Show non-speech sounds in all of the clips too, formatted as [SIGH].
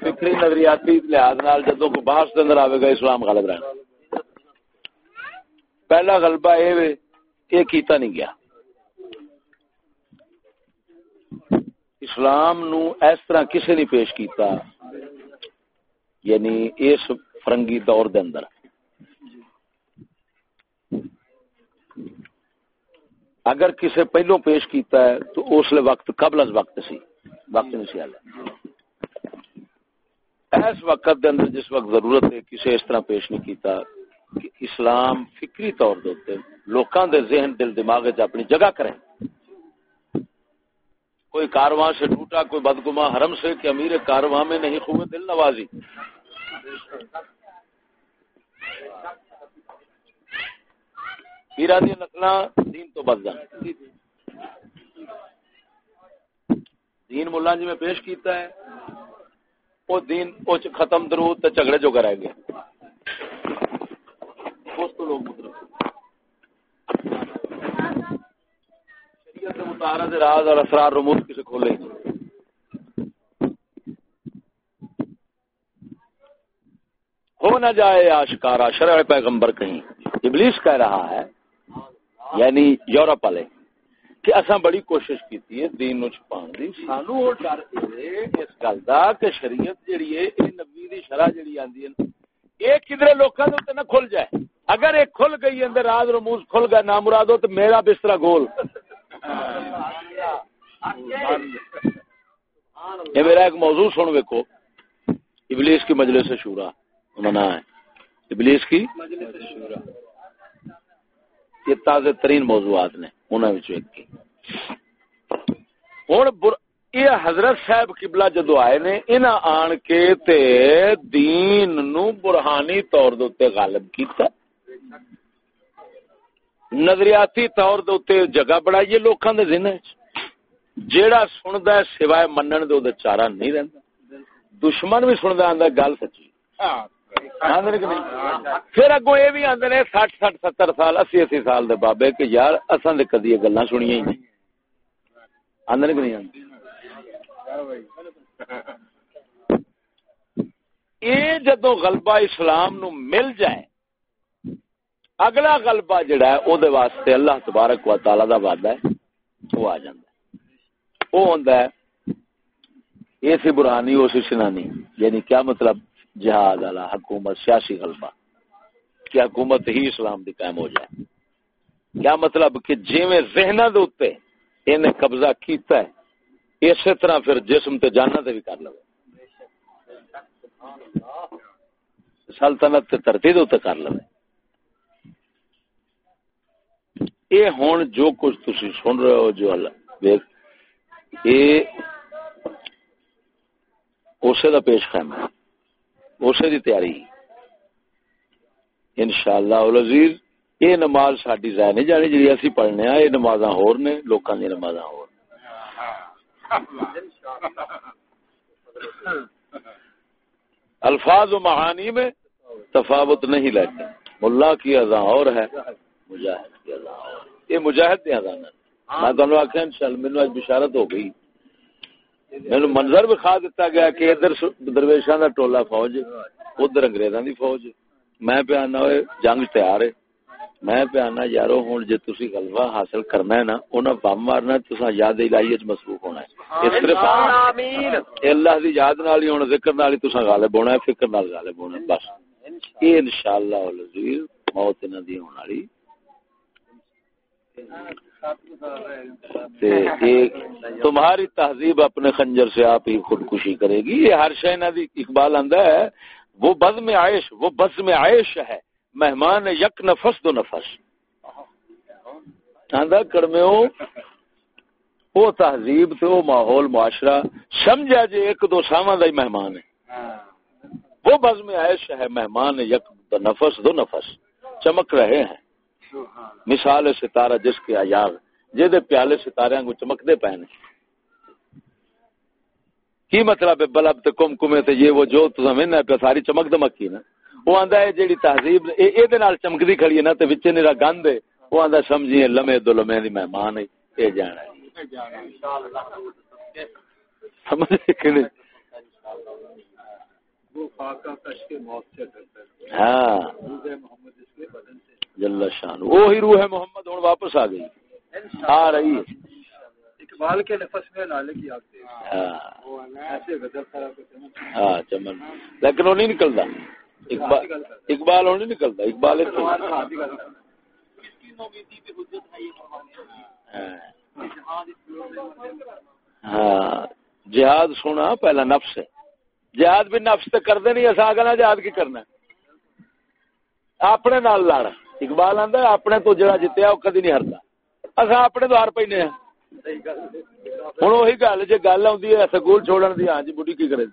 فکری نظریاتی لحاظ نال جدو کو باہر سے اندر آئے گا، اسلام غالب رہنا پہلا غلبہ یہ یہ کیتا نہیں گیا۔ اسلام نو اس طرح کسی نے پیش کیتا یعنی اس فرنگی دور دے اندر۔ اگر کسی پہلو پیش کیتا ہے تو اس لیے وقت قبل از وقت سی۔ وقت نہیں سی اس وقت دے اندر جس وقت ضرورت ہے کسی اس طرح پیش نہیں کیتا کہ اسلام فکری طور دے لوکاں دے ذہن، دل، دماغ اپنی جگہ کریں۔ کوئی کارواں سے ٹوٹا، کوئی بدگما حرم سے کہ امیر کارواں میں نہیں خوب دل نوازی۔ پیرا دیا نقل دین تو بد جان دین ملا جی میں پیش کیتا ہے، وہ دین وہ ختم درود تے جھگڑے جو کرائے گے اس تو لوگ شریعت متارا راز اور اسرار رموز کسے کھولے ہو نہ جائے آشکارا، شرع پیغمبر کہیں۔ ابلیس کہہ رہا ہے یعنی یورپ والے، کہ اصا بڑی کوشش کی ہے دین نو چھپان دی۔ سانو وہ ڈر اس گل دا کہ شریعت جڑی ہے اے نبی دی شرع جڑی آندی ہے، اے کدھر لوکاں دے نہ کھل جائے۔ اگر ایک کھل گئی اندر راز رموز کھل گیا، نام مراد ہو تو میرا بستر گول۔ یہ میرا ایک موضوع سن ویکو ابلیس کی مجلس شورا منا ہے۔ ابلیس کی؟ مجلس شورا یہ تازہ ترین موضوعات نے انہوں ایک ہوں یہ حضرت صاحب قبلہ جدو آئے نے، انہاں آن کے تے دین نو برہانی طور دے غالب کیتا۔ نظریاتی طور دے جگہ بڑھائیے لوکاں دے ذہن وچ۔ جیڑا سندا ہے سوائے منن دے او چارہ نہیں رہندا۔ دشمن بھی سندا آندا گل سچی۔ ہاں۔ پھر اگو یہ بھی آدھے نے سٹ سٹ ستر سال، اسی اسی سال دے بابے کہ یار اصل کدی گلا سنیا ہی نہیں۔ آدھے کہ نہیں یہ جدو غلبہ اسلام نو مل جائے، اگلا غلبہ جڑا ہے او دے واسطے اللہ تبارک و تعالی دا وعدہ ہے، وہ آ جاندا ہے۔ وہ ہوندا ہے یہ سی برہانی او سی سنانی یعنی کیا مطلب؟ جہاد والا حکومت، سیاسی غلبہ۔ کہ حکومت ہی اسلام دی قائم ہو جائے۔ کیا مطلب کہ جی میں ذہن دے انہیں قبضہ کیتا ہے، اسی طرح پھر جسم تے جانا تے بھی کر لو۔ سلطنت تے ترتیب تے کر لو۔ یہ ہوں جو کچھ تھی سن رہے ہو، جو یہ اسے دا پیش خیمہ۔ ہے اسے دی تیاری۔ انشاءاللہ العزیز، یہ نماز ساڈی ضائع نہیں جانی جی اسی پڑھنے ہاں یہ نمازاں ہور نے، لوکاں دی نمازاں ہور۔ الفاظ و معانی میں تفاوت نہیں لیتے۔ ملا کی اذان اور ہے، مجاہد کی اذان اور یہ مجاہد دی اذان ہے میں تانوں آکھیا، انشاءاللہ مینوں اج بشارت ہو گئی۔ میرے منظر بھی کھا دیتا گیا کہ ادھر درویشاں دا ٹولا فوج ادھر انگریزاں دی فوج میں پہ آنا ہوئے جنگ تیار ہے میں پہ آنا یارو ہوں جی تسی غلبہ حاصل کرنا ہے نا انہاں بم مارنا تساں یاد الہی وچ مصروف ہونا ہے اس آمین اللہ دی یاد نال ہی ہن ذکر نال ہی تساں غالب ہونا ہے فکر نال غالب ہونا ہے بس یہ انشاءاللہ العزیز موت انہاں دی ہون والی تمہاری تہذیب اپنے خنجر سے آپ ہی خودکشی کرے گی، یہ ہر شہ ندی اقبال آندہ ہے، وہ بز میں عائش وہ بز میں عائش ہے، مہمان یک نفس دو نفس۔ آندہ کڑمے ہو وہ تہذیب تے وہ ماحول، معاشرہ، سمجھا جی ایک دو سامان دائی مہمان ہے۔ وہ بز میں عائش ہے، مہمان یک دو نفس دو نفس۔ چمک رہے ہیں۔ مثال ستارہ جس کے آیاغ جے پیالے ستارے کو چمکتے پے نے کی مطلب ہے بلب تے کم کمے تے یہ وہ جو تو زمین ہے پہ ساری چمک دمک کی نا۔ وہ آندا ہے جیڑی تہذیب اے اے دے نال چمکدی کھڑی ہے نا تے وچ نیرا گند ہے۔ وہ آندا سمجھیے لمے دو لمے دی مہمان ہے اے جانا ہے۔ ہاں۔ جل شان۔ وہی روح محمد ہوں واپس آ گئی۔ آ رہی ہے۔ اقبال کے نفس میں نالے کی آگ ہاں۔ چمن۔ لیکن وہ نہیں نکلتا۔ اقبال وہ نہیں نکلتا۔ اقبال ہاں۔ جہاد سونا پہلا نفس ہے۔ جہاد بھی نفس تے کردے نہیں اصا آگے جہاد کی کرنا اپنے نال لڑ۔ اقبال آندا اپنے تو جڑا جتیا وہ کدی نہیں ہرتا اصا اپنے تو ہر پینے ہیں ہوں وہی گل جی گل آدھی ہے سکول چھوڑن دی ہاں جی بڑھی کی کرے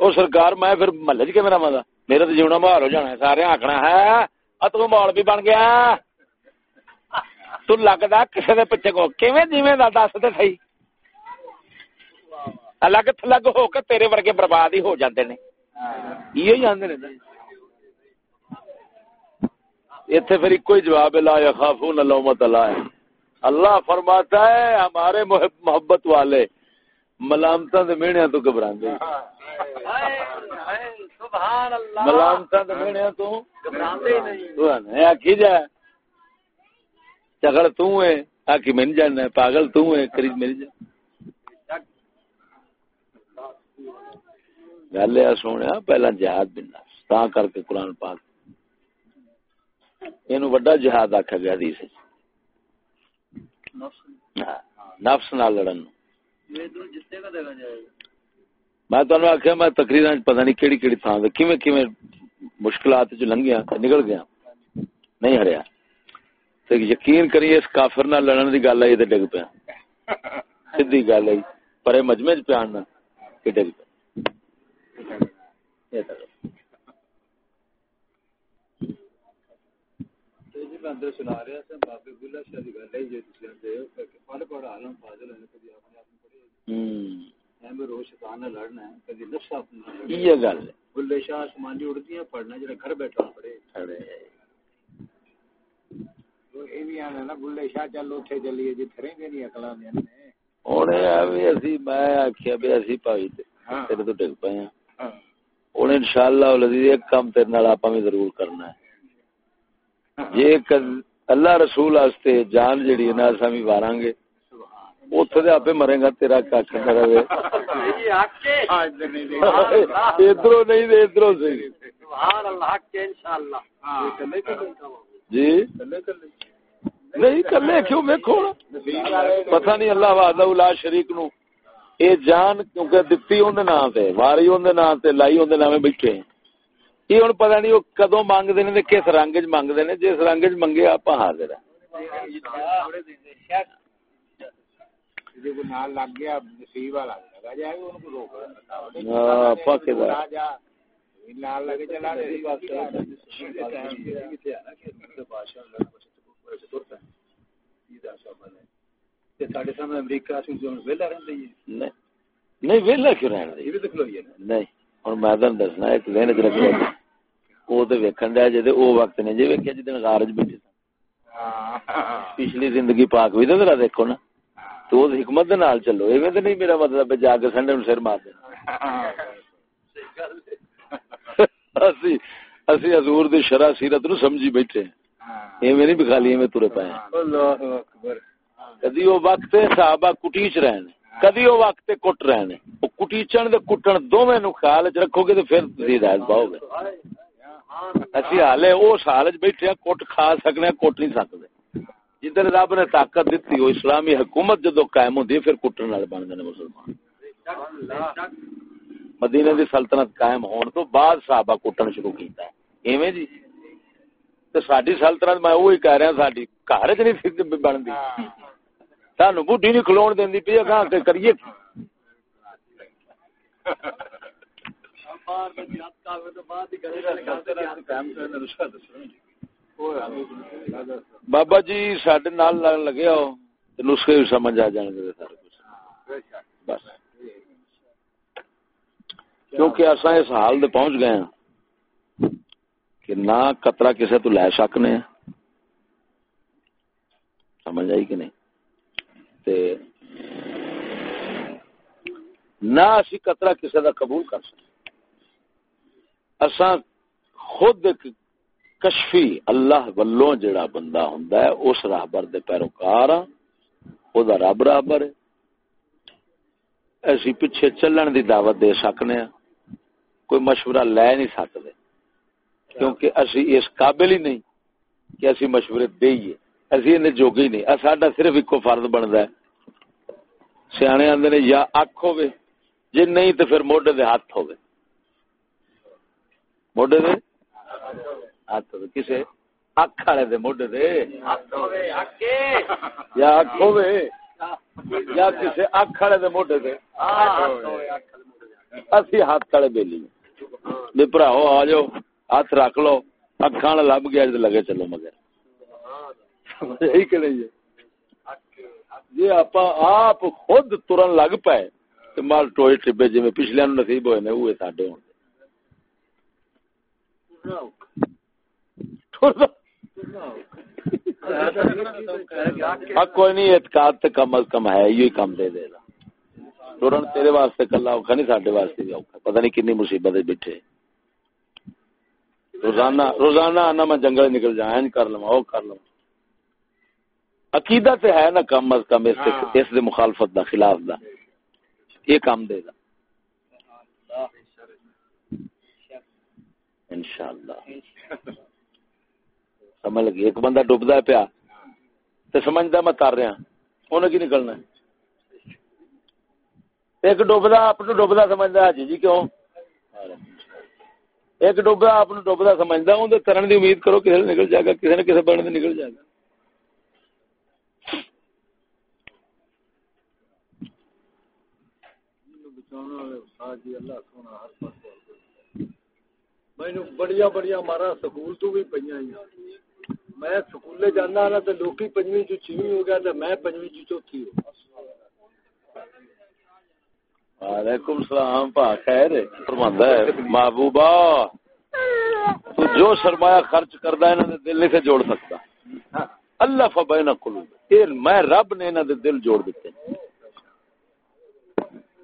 وہ سرکار میں پھر محلے چ میرا مزہ میرا تو جیونا مہار ہو جانا سارے آخنا ہے تو مال بھی بن گیا تو لگتا کسی کے پیچھے کو جی دس تو سی الگ تھلگ ہو کے تیرے ورگے برباد ہی ہو جاتے نے یہ جانے اتنے پھر ایک ہی جواب لا یا خافو نہ لومت اللہ۔ اللہ فرماتا ہے ہمارے محبت والے ملامت میڑیا تو گھبرا ملامت میڑیا تو آخی جا۔ چکڑ تھی من جانا پاگل تری مل جا۔ گل یہ سونے پہلا جہاد بننا تا کر کے قرآن پاک وڈا جہاد آخا گیا حدیث نفس نہ لڑن میں آخیا میں تقریر پتا نہیں کہڑی کہڑی تھان کیویں کیویں مشکلات جو لنگیا نکل گیا نہیں ہریا یقین کریے اس کافر نہ لڑن دی گل آئی تو ڈگ پیا سی گل آئی پر مجمے چ پیا ڈگ پیا اندر سنا رہا تھا بابے بلا شاہ دی گل ہے جے تسی اندے کہ پڑھ پڑھ عالم فاضل ہے کبھی کو پڑھے ہم میں روز شیطان نہ لڑنا ہے کبھی نفس یہ گل ہے بلے شاہ آسمان دی اڑدیاں پڑھنا جڑا گھر بیٹھا پڑھے کھڑے تو اے بھی آنا نا بلے شاہ چل اوتھے چلیے جتھے رہندے نہیں اکلاں دے نے اونے ابھی اسی میں آکھیا بھی اسی پائی تے تیرے تو ڈگ پئے ہیں ہن انشاءاللہ العزیز ایک کام تیرے نال آپا بھی ضرور کرنا ہے یہ اللہ رسول واسطے جان جڑی نا اساں وی واران گے اوتھے دے اپے مرے گا تیرا ککھ نہ رہے؟ ادھروں نہیں دے ادھروں سے۔ سبحان اللہ کے انشاءاللہ۔ جی؟ نہیں کلے کیوں ویکھو؟ پتہ نہیں اللہ وحدہ لا شریک نو۔ اے جان کیونکہ دتی اون دے نام تے واری اون دے نام تے لائی اون دے نام بیٹھے ہیں۔ یہ ہوں پتا نہیں وہ کدو منگتے ہیں کس رنگ چ منگتے ہیں جس رنگ چ منگے آپ حاضر نہیں ویلا کیوں نہیں ہوں میں دسنا ایک دن چ رکھا وہ تو ویکن دیا جی وہ وقت نے جی ویکیا دن غارج بیٹھے پچھلی زندگی پاک بھی تو دیکھو نا۔ تو حکمت نال چلو۔ ایویں تو نہیں میرا مطلب جا کے سنڈے سر مار دینا۔ اسی حضور دی شرع سیرت نو سمجھی بیٹھے۔ ایویں نہیں بخالی ایویں ترے پائے۔ کدی وہ وقت صحابہ کٹیچ رہے ہیں کدی وہ وقت کٹ رہے ہیں۔ وہ کٹیچن دے کٹن دونوں نو خیال چ رکھو گے تو پھر تسی ہدایت پاؤ گے۔ اسی حال ہے، اس حال چ بیٹھے کٹ کھا سکنے کٹ نہیں سکتے۔ جدھر رب نے طاقت دیتی وہ اسلامی حکومت جدو قائم ہوتی ہے پھر کٹن والے بن گئے مسلمان۔ مدینے دی سلطنت قائم ہون تو بعد صحابہ کٹن شروع کیتا ہے۔ ایویں جی؟ تو ساری سلطنت، میں وہی کہہ رہا ہاں، ساری گھر چ نہیں بنتی۔ سانو بڈی نہیں کھلو دینی پی اگاں کریے۔ بابا جی سڈے نال لگے ہو نسخے بھی سمجھ آ جان گے سارے کچھ۔ بس۔ کیونکہ اصا اس حال دے پہنچ گئے ہیں کہ نہ قطرہ کسے تو لے سکنے سمجھ آئی کہ نہیں؟ تے نہ اسی قطرہ کسی کا قبول کر سکتے۔ اساں خود ایک کشفی اللہ ولوں جڑا بندہ ہوندا ہے، اس راہبر دے پیروکار ہاں۔ او دا رب رابر ہے۔ اسی پیچھے چلن دی دعوت دے سکنے ہاں۔ کوئی مشورہ لے نہیں سکتے کیونکہ اسی اس قابل ہی نہیں کہ اسی مشورے دئیے۔ اسی انہیں جوگی نہیں۔ ساڈا صرف ایکو فرض بندا ہے۔ سیانے آندے نے یا اکھ ہوے جے نہیں تے پھر موڈے دے ہاتھ ہوے موڈے دے؟ ہاتھ ہوے کسے؟ اکھ والے دے موڈے دے۔ یا اکھ ہوے یا کسے اکھ والے دے موڈے دے۔ اسی ہاتھ والے بیلی۔ بے بھراؤ آ جاؤ ہاتھ رکھ لو۔ اکھاں لب گیا لگے چلو مگر۔ یہی کہ نہیں جی آپ آپ خود ترن لگ پائے تو مال ٹوئے ٹبے جی پچھلے نصیب ہوئے نے وہ ساڈے ہوں کوئی نہیں، اعتقاد تے کم از کم ہے یہ کم دے دے گا۔ ٹورن تیرے واسطے کلا اوکھا نہیں، ساڈے واسطے بھی اوکھا۔ پتہ نہیں کنی مصیبت بیٹھے۔ روزانہ روزانہ آنا میں جنگل نکل جا کر لوا وہ کر لوا عقیدہ تے ہے نا کم از کم اس ہاں۔ اس دے مخالفت دا خلاف دا۔ یہ کام دے گا انشاءاللہ۔ سمجھ لگی؟ ایک بندہ ڈوبدا ہے پیا۔ تے سمجھدا میں تر رہا۔ انہیں کی نکلنا ہے؟ ایک ڈوبدا اپنے ڈوبدا سمجھدا ہے جی کیوں؟ ایک ڈوبدا اپنے ڈوبدا سمجھدا اون دے ترن دی امید کرو کسے نکل جائے گا کسے نہ کسے بننے نکل جائے گا۔ بڑیا بڑیا مارا سکول تو بھی پہ میں سکولے جانا ہاں نا تو لوکی پنجویں چ چھویں ہو گیا تو میں پنجویں چ چوتھی ہو وعلیکم السلام پا خیر فرماندا ہے محبوبا تو جو سرمایہ خرچ کردا ہے انہاں دے دل نہیں سے جوڑ سکتا۔ اللہ فبین قلوب۔ اے میں رب نے انہاں دے دل جوڑ دیتے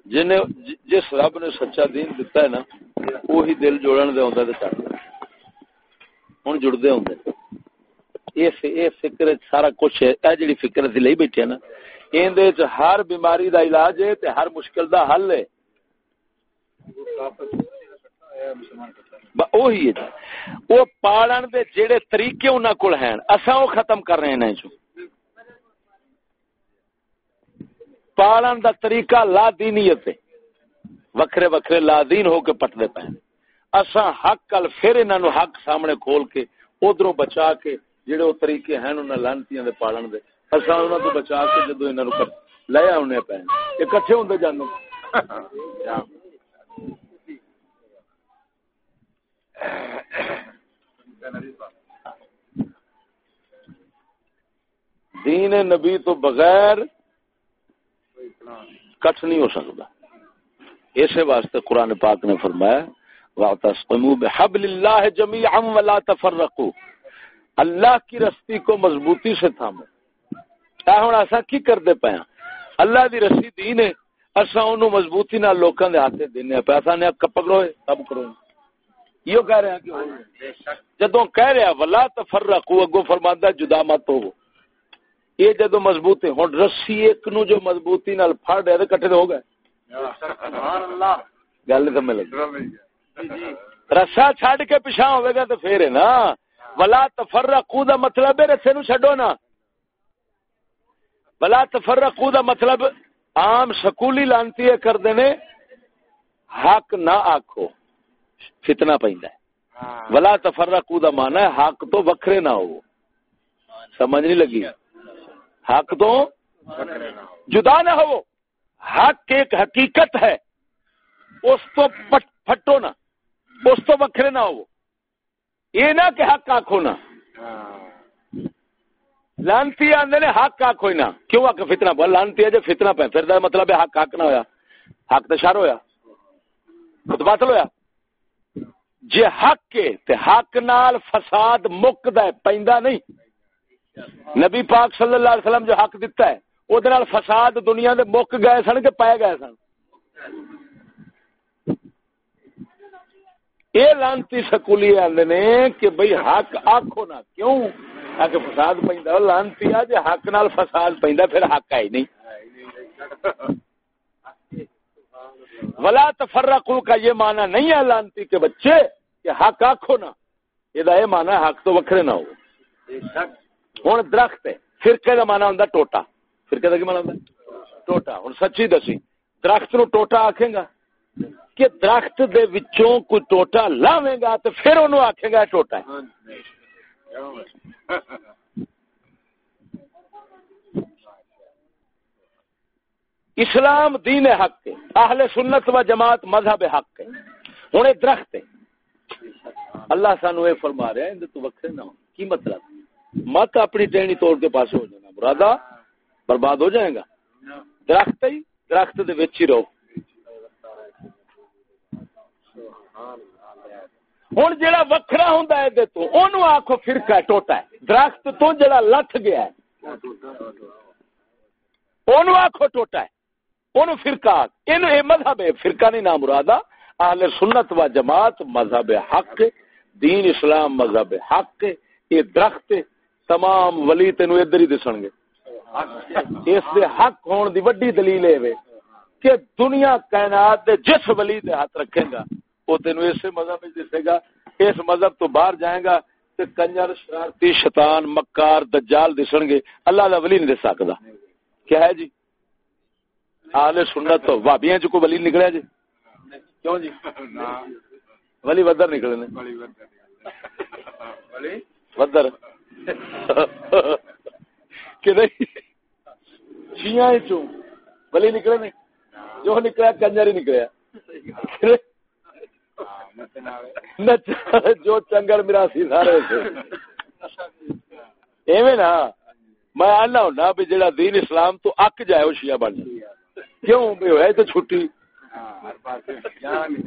جن جس رب نے سچا دین دتا ہے نا، وہی دل جوڑن دے ہوندا تے چڑھ ہن جڑدے ہوندے اس اے فکر سارا کچھ ہے۔ اے جڑی فکر تے لئی بیٹھے نا این دے وچ ہر بیماری دا علاج ہے تے ہر مشکل دا حل ہے۔ وہی ہے جی۔ وہ پالن دے جڑے طریقے انہاں کول ہیں، اساں او ختم کر رہے ہیں جو پالن دا طریقہ لا دینیت وکھرے وکھرے لا دین ہو کے پٹدے پے اساں حق کل پھر انہاں نو حق سامنے کھول کے ادھروں بچا کے جڑے او طریقے ہیں انہاں لانتیاں دے پالن دے، اساں انہاں تو بچا کے جدوں انہاں نو لے آونے پے اکٹھے ہوندے جانو دین نبی تو بغیر کٹ نہیں ہو سکتا۔ اسی واسطے قرآن پاک نے فرمایا وَاعْتَصْقِمُوا بِحَبْلِ اللَّهِ جَمِيعًا وَلَا تَفَرَّقُوا اللہ کی رستی کو مضبوطی سے تھامو۔ تا ہن اسا کی کردے پیا ہاں؟ اللہ دی رسی دین ہے اسا اونوں مضبوطی نال لوکاں دے ہاتھ دینے پیا اسا نے پکڑو سب کرو۔ یہ کہہ رہے ہیں کہ جدوں کہہ رہا ہاں، ولا تفرقوا اگو فرماندا جدا مت ہو یہ جدو مضبوط ہوں رسی ایک نو جو مضبوطی نال پھڑ رہے تو کٹھے ہو گئے۔ گل سمجھ لگی۔ رسا چڈ کے پیچھا ہوئے گا تو پھر ہے نا۔ ولا تفرقو دا مطلب ہے رسے نو چڈو نا۔ ولا تفرقو دا مطلب عام سکولی لانتی ہے کر دینے۔ حق نہ آکھو فتنہ پہندا ہے۔ ولا تفرقو دا مانا ہے حق تو وکھرے نہ ہو۔ سمجھ نہیں لگی؟ حق تو جدا نہ ہو حق ایک حقیقت ہے، اس تو پھٹو نا اس تو وکھرے نہ ہو یہ نہ کہ حق آخو نا لانتی آدھے نے حق آخو نہ۔ کیوں آ فتنا پہ؟ لانتی ہے جی فتنا پہ، پھر مطلب ہے حق حق نہ ہویا۔ حق تو شر ہویا۔ باطل ہویا۔ جی حق کے تے حق نال فساد مک دے پیندا نہیں۔ نبی پاک صلی اللہ علیہ وسلم جو حق دیتا ہے وہ فساد دنیا دے مک گئے سن کے پائے گئے سن؟ یہ لانتی سکولی آدھے نے کہ بھئی حق آخو نا، کیوں؟ آ کے فساد پہ لانتی آ جی حق نال فساد پہ پھر حق آئی نہیں۔ ولا تفرقو کا یہ معنی نہیں ہے لانتی کے بچے کہ حق آخو نا، یہ معنی حق تو وکھرے نہ ہو۔ ہوں درخت فرقے کا مانا ہوں ٹوٹا۔ فرقے کا کی مانا ہوں ٹوٹا۔ ہوں سچی دسی، درخت نو ٹوٹا آکھے گا۔ کہ درخت دے وچوں کوئی ٹوٹا لاوے گا تو پھر انہوں آکھے گا ٹوٹا اسلام دین حق ہے، اہل سنت و جماعت مذہب حق ہے۔ ہوں درخت ہے۔ اللہ سانو یہ فرما رہا ہے تو وکرے نہ ہو۔ کی مطلب؟ مت اپنی ٹہنی توڑ کے پاس ہو جانا۔ مرادا برباد ہو جائے گا۔ درخت ہی درخت دے وچ ہی رہو۔ ہوں جا وکھرا ہوں تو اونوں آخو فرقہ ٹوٹا ہے۔ درخت تو جڑا لٹ گیا ہے، اونوں آخو ٹوٹا ہے۔ اونوں فرقہ یہ مذہب ہے، فرقہ نہیں، نام مرادا اہل سنت و جماعت مذہب حق، دین اسلام مذہب حق۔ یہ درخت تمام ولی تین ادھر ہی دسن گے۔ اس دے حق ہون دی وڈی دلیل ہے کہ دنیا کائنات دے جس ولی دے ہاتھ رکھے گا وہ تین اسے مذہب دسے گا۔ اس مذہب تو باہر جائے گا تے کنجر شرارتی شیطان مکار دجال دسن گے۔ اللہ دا ولی نہیں دس سکدا۔ کیا ہے جی؟ آل سنت تو بھابیاں چ کوئی ولی نکلیا جی؟ کیوں جی؟ ولی بدر نکلے بدر ولی نکلے نہیں؟ جو نکلا کنجر ہی نکلیا جو چنگل مراسی سارے ایویں نا، میں آنا ہونا بھی جڑا دین اسلام تو اک جائے وہ شیعہ بن جائے۔ کیوں؟ بھی ہوئے تو چھٹی۔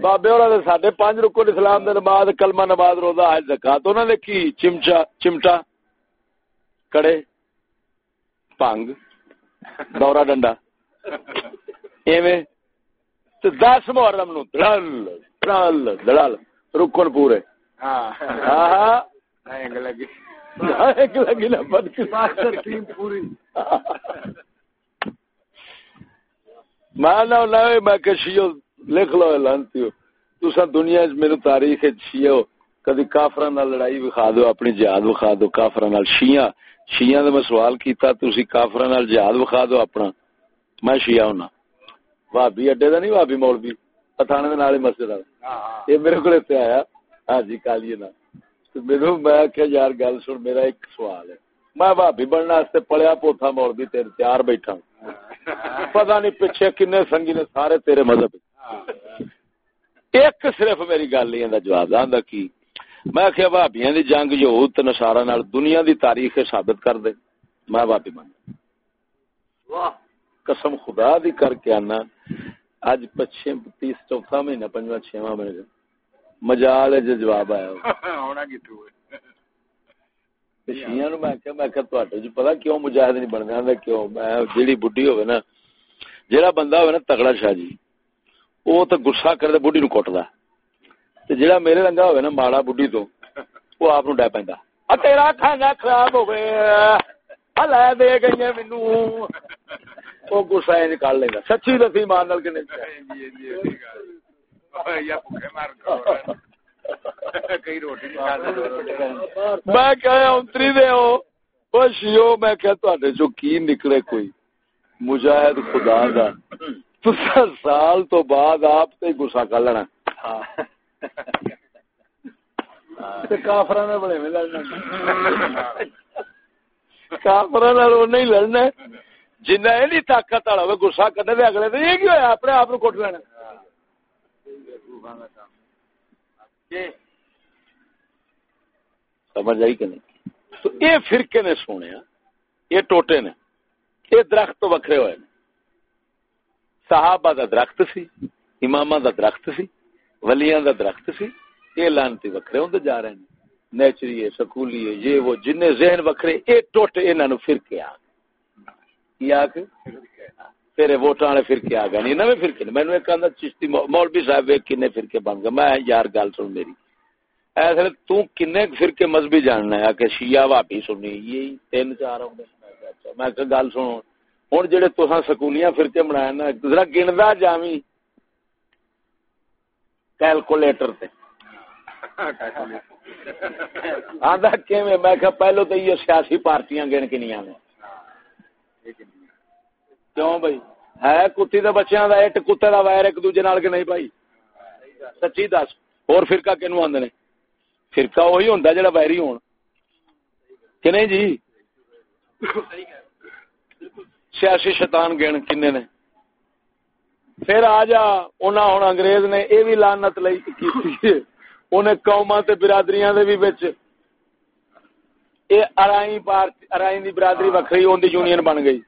بابے اور سڈے پانچ رکن اسلام دے نماز کلمہ نماز روزہ حج زکات انہوں نے کی؟ چمچا، چمٹا۔ کڑے پنگ دورا ڈنڈا۔ ایویں دس محرم نو دڑل دڑل دڑل رکن پورے۔ ہاں۔ ہاں لگی۔ لگی نا پوری۔ میں میں کہ شیو لکھ لو لانتی ہو تسا دنیا چ میرے تاریخ شیو کدی کافر لڑائی وکھا دو اپنی جہاد وکھا دو کافر شیعہ۔ شیعہ دا میں سوال کیتا تسی کافر جہاد وکھا دو اپنا۔ میں شیعہ ہونا۔ بھابی اڈے دا نہیں بھابی مولوی۔ پتھانے دے نال مسجد والا۔ یہ میرے کول تے آیا۔ ہاں جی کالی نا میرے میں کہ یار گل سن میرا ایک سوال ہے۔ میں بھابی بننے واسطے پڑھیا پوتھا مولوی تیرے تیار بیٹھا پتا نہیں پیچھے کنے سنگی نے سارے تیرے مذہب۔ ایک صرف میری گل یہ جواب۔ آدھا کی؟ میں کہ بھابیاں دی جنگ یہود نصارا نال دنیا دی تاریخ ثابت کر دے۔ میں بھابی من قسم خدا دی کر کے آنا اج پچھے تیس چوتھا مہینہ پنجواں چھواں مہینہ۔ مجال جو جواب آیا۔ [LAUGHS] ہونا کتوں شیعہ نو میں کہ میں کہ تواڈے جو پتہ کیوں مجاہد نہیں بن جاندا کیوں؟ میں جیڑی بڈھی ہوے نا جیڑا بندہ ہوے نا تگڑا شاہ جی او تے غصہ کردا بڈھی نو کٹدا۔ جیڑا میرے رنگا نا ماڑا بڈھی تو وہ آپ پیندا ا تیرا کھانا خراب ہو گیا ہلا دے گئی او غصہ ایں نکال لیندا سچی دسی مان نال میں جو کی نکلے کوئی مجاہد خدا دا سال تو بعد آپ تے گسا کر لینا کافر بڑے میں لڑنا کافر نہیں لڑنا جنہ یہ طاقت والا گسا کرنے اگلے دن یہ ہوا اپنے آپ کٹ لینا سمجھ آئی کہ نہیں تو یہ فرقے نے سونے یہ ٹوٹے نے یہ درخت تو وکھرے ہوئے صحابہ دا درخت سی امام دا درخت سی ولیاں دا درخت سی یہ لانتی وکھرے ہوندے جا رہے ہیں۔ نیچری ہے سکولی ہے یہ وہ جن ذہن وکھرے یہ ٹوٹے انہاں نو فرقے آ گئے آ کے تیرے ووٹاں والے فرقے آ گئے نہیں نویں فرقے مینوں ایک آندا چشتی مولوی صاحب کنے فرقے بن گئے میں یار گل سن میری۔ ایسے تو کنے فرقے مذہبی جاننا ہے؟ کہ شیعہ وابی سنی۔ یہ تین چار ہوں اچھا، میں کہ گل سنو۔ ہوں جہے تو سکولیاں فرقے بنایا نا ذرا گندا جامی کیلکولیٹر تے۔ آدھا کیویں؟ میں کہ پہلو تو یہ سیاسی پارٹیاں گن کنیاں نے کیوں بھائی؟ ہے کتی دے بچیاں دا اٹ، کتے دا وائر ایک دوجے نال کے نہیں بھائی؟ سچی دس۔ اور فرقہ کینو آندے نے؟ فرقہ وہی ہوندا جڑا وائری ہون۔ کہ نہیں جی؟ سیاسی شیطان گن کنے نے۔ پھر آ جا انہاں ہن انگریز نے، اے وی لعنت لئی کیتی انہیں قوماں تے برادریاں دے وی وچ اے ارائی پارٹی ارائی دی برادری وکھری اون دی یونین بن گئی۔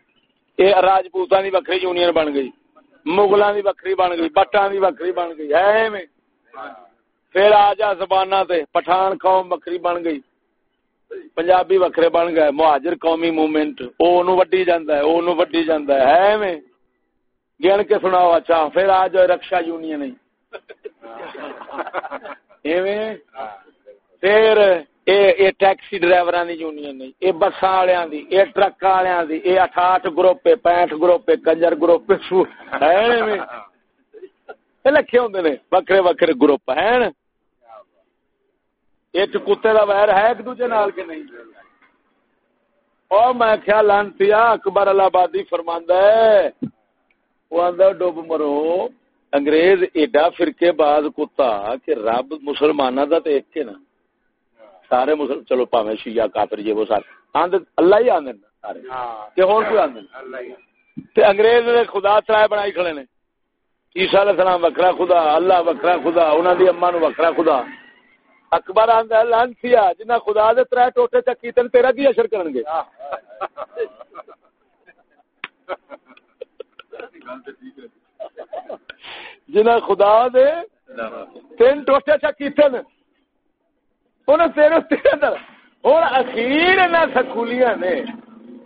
اے راجپوتاں دی وکھری یونین بن گئی۔ مغلاں دی وکھری بن گئی۔ بٹاں دی وکھری بن گئی۔ ہے ایویں؟ پھر آ جا زباناں تے۔ پٹھان قوم وکھری بن گئی۔ پنجابی وکھرے بن گئے۔ مہاجر قومی موومنٹ او نو وڈی جاندا ہے۔ او نو وڈی جاندا ہے۔ ہے گن کے سناؤ۔ اچھا پھر آ رکشا یونین۔ نہیں [LAUGHS] ایویں پھر ٹیکسی ڈرائیور یونین نہیں اے بساں والےاں دی اے ٹرک والےاں دی اے 68 گروپ 65 گروپ کنجر گروپ لکھے ہوندے نے وکھرے وکھرے گروپ ہیں ایک کتے دا ویر ہے ایک دوجے نال کے نہیں او میں خیال لانتی اکبر الہ آبادی فرماندا ہے وہ آندا ڈوب مرو انگریز ایڈا فرقے باز کتا کہ رب مسلماناں دا تے ایک نا سارے مسلم چلو پاویں شیعہ کافر یہ وہ سارے آند اللہ ہی آندے سارے کہ ہن کوئی آندے تے انگریز نے خدا ترائے بنائی کھڑے نے عیسیٰ علیہ السلام وکرا خدا اللہ وکرا خدا انہاں دی اما نو وکرا خدا اکبر آندا لانتیا جنہ خدا دے ترائے ٹوٹے چکی تن تیرا کی اثر کرن گے جنہ خدا دے تین ٹوٹے چکی تن انہیں تیرے تیرے در اور اخیر نہ سکولیاں نے۔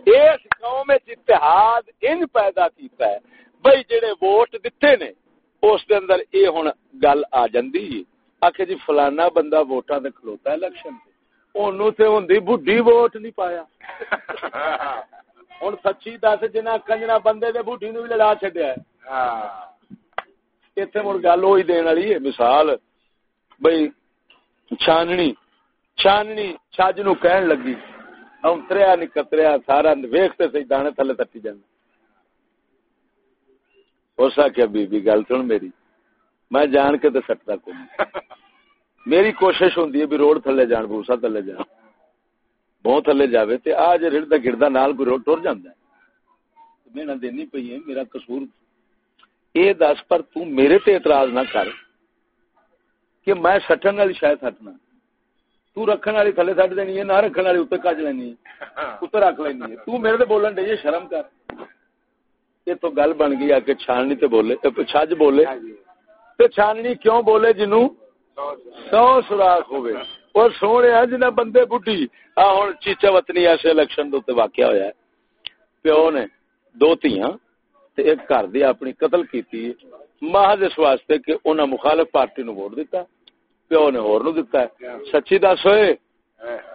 اس قوم اتحاد ان پیدا کیتا ہے۔ بھئی جڑے ووٹ دتے نے اس دے اندر اے ہن گل آ جاندی آکھے جی فلانا بندہ ووٹاں تے کھلوتا ہے الیکشن تے۔ اونوں تے ہوندی بڈھی ووٹ نہیں پایا۔ [LAUGHS] ہن سچی دس جنہ کنجنا بندے دے بڈھی نو بھی لڑا چھڈیا ہے۔ ہاں ایتھے مڑ گل ہوئی دین والی ہے مثال بھئی چھاننی چھاننی چھج نو کہن لگی اتریا نہیں کتریا سارا ویختے سی دانے تھلے تٹی جانا اس آخیا بی بی گل سن میری میں جان کے تو سٹتا کو میری کوشش ہوں بھی روڈ تھلے جان بوسا تھلے جان بہت تھلے جاوے تے آج رڑتا گردا نال کوئی روڈ ٹر جانا میں نہ دینی پی ہے میرا قصور اے دس پر تو میرے تے اعتراض نہ کر کہ میں سٹن والی شاید ہٹنا۔ تو رکھن والی تھلے سٹ دینی ہے، نہ رکھن والی اتنے کج لینی ہے۔ اتنے رکھ لینی ہے۔ تو میرے تے بولن ڈی شرم کر۔ یہ تو گل بن گئی، آ کے چھاننی تے بولے چھج بولے۔ تے چھاننی کیوں بولے جنو سو سوراخ ہوئے۔ اور سونے جنہ بندے بڈھی آ ہوں چیچا وطنی ایسے الیکشن دے واقعہ ہویا ہے۔ پیو نے دو تیاں تے ایک گھر دی اپنی قتل کیتی محض اس واسطے کہ انہاں مخالف پارٹی نو ووٹ دیتا پیو نے ہور نو دتا ہے۔ سچی دس ہوئے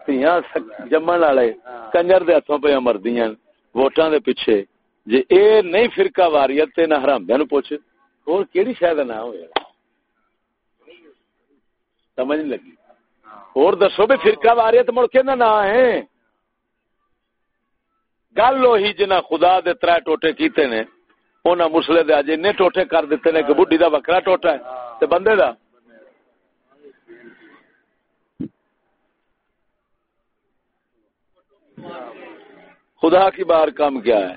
تیاں جمن والے کنجر دے ہتھوں پہ مردیاں ووٹاں دے پیچھے۔ جے اے نہیں فرقہ واریت تے نہ حرام نو پوچھ اور کیڑی شے دا نام ہویا؟ سمجھ نہیں لگی۔ اور دسو بھی فرقہ واریت مڑ کے نہ نہ ہے۔ گل وہی جنہ خدا دے ترے ٹوٹے کیتے نے انہاں مسلے دے اج نے ٹوٹے کر دیتے نے کہ بڈھی دا وکرا ٹوٹا ہے تے بندے دا خدا کی بار کام کیا ہے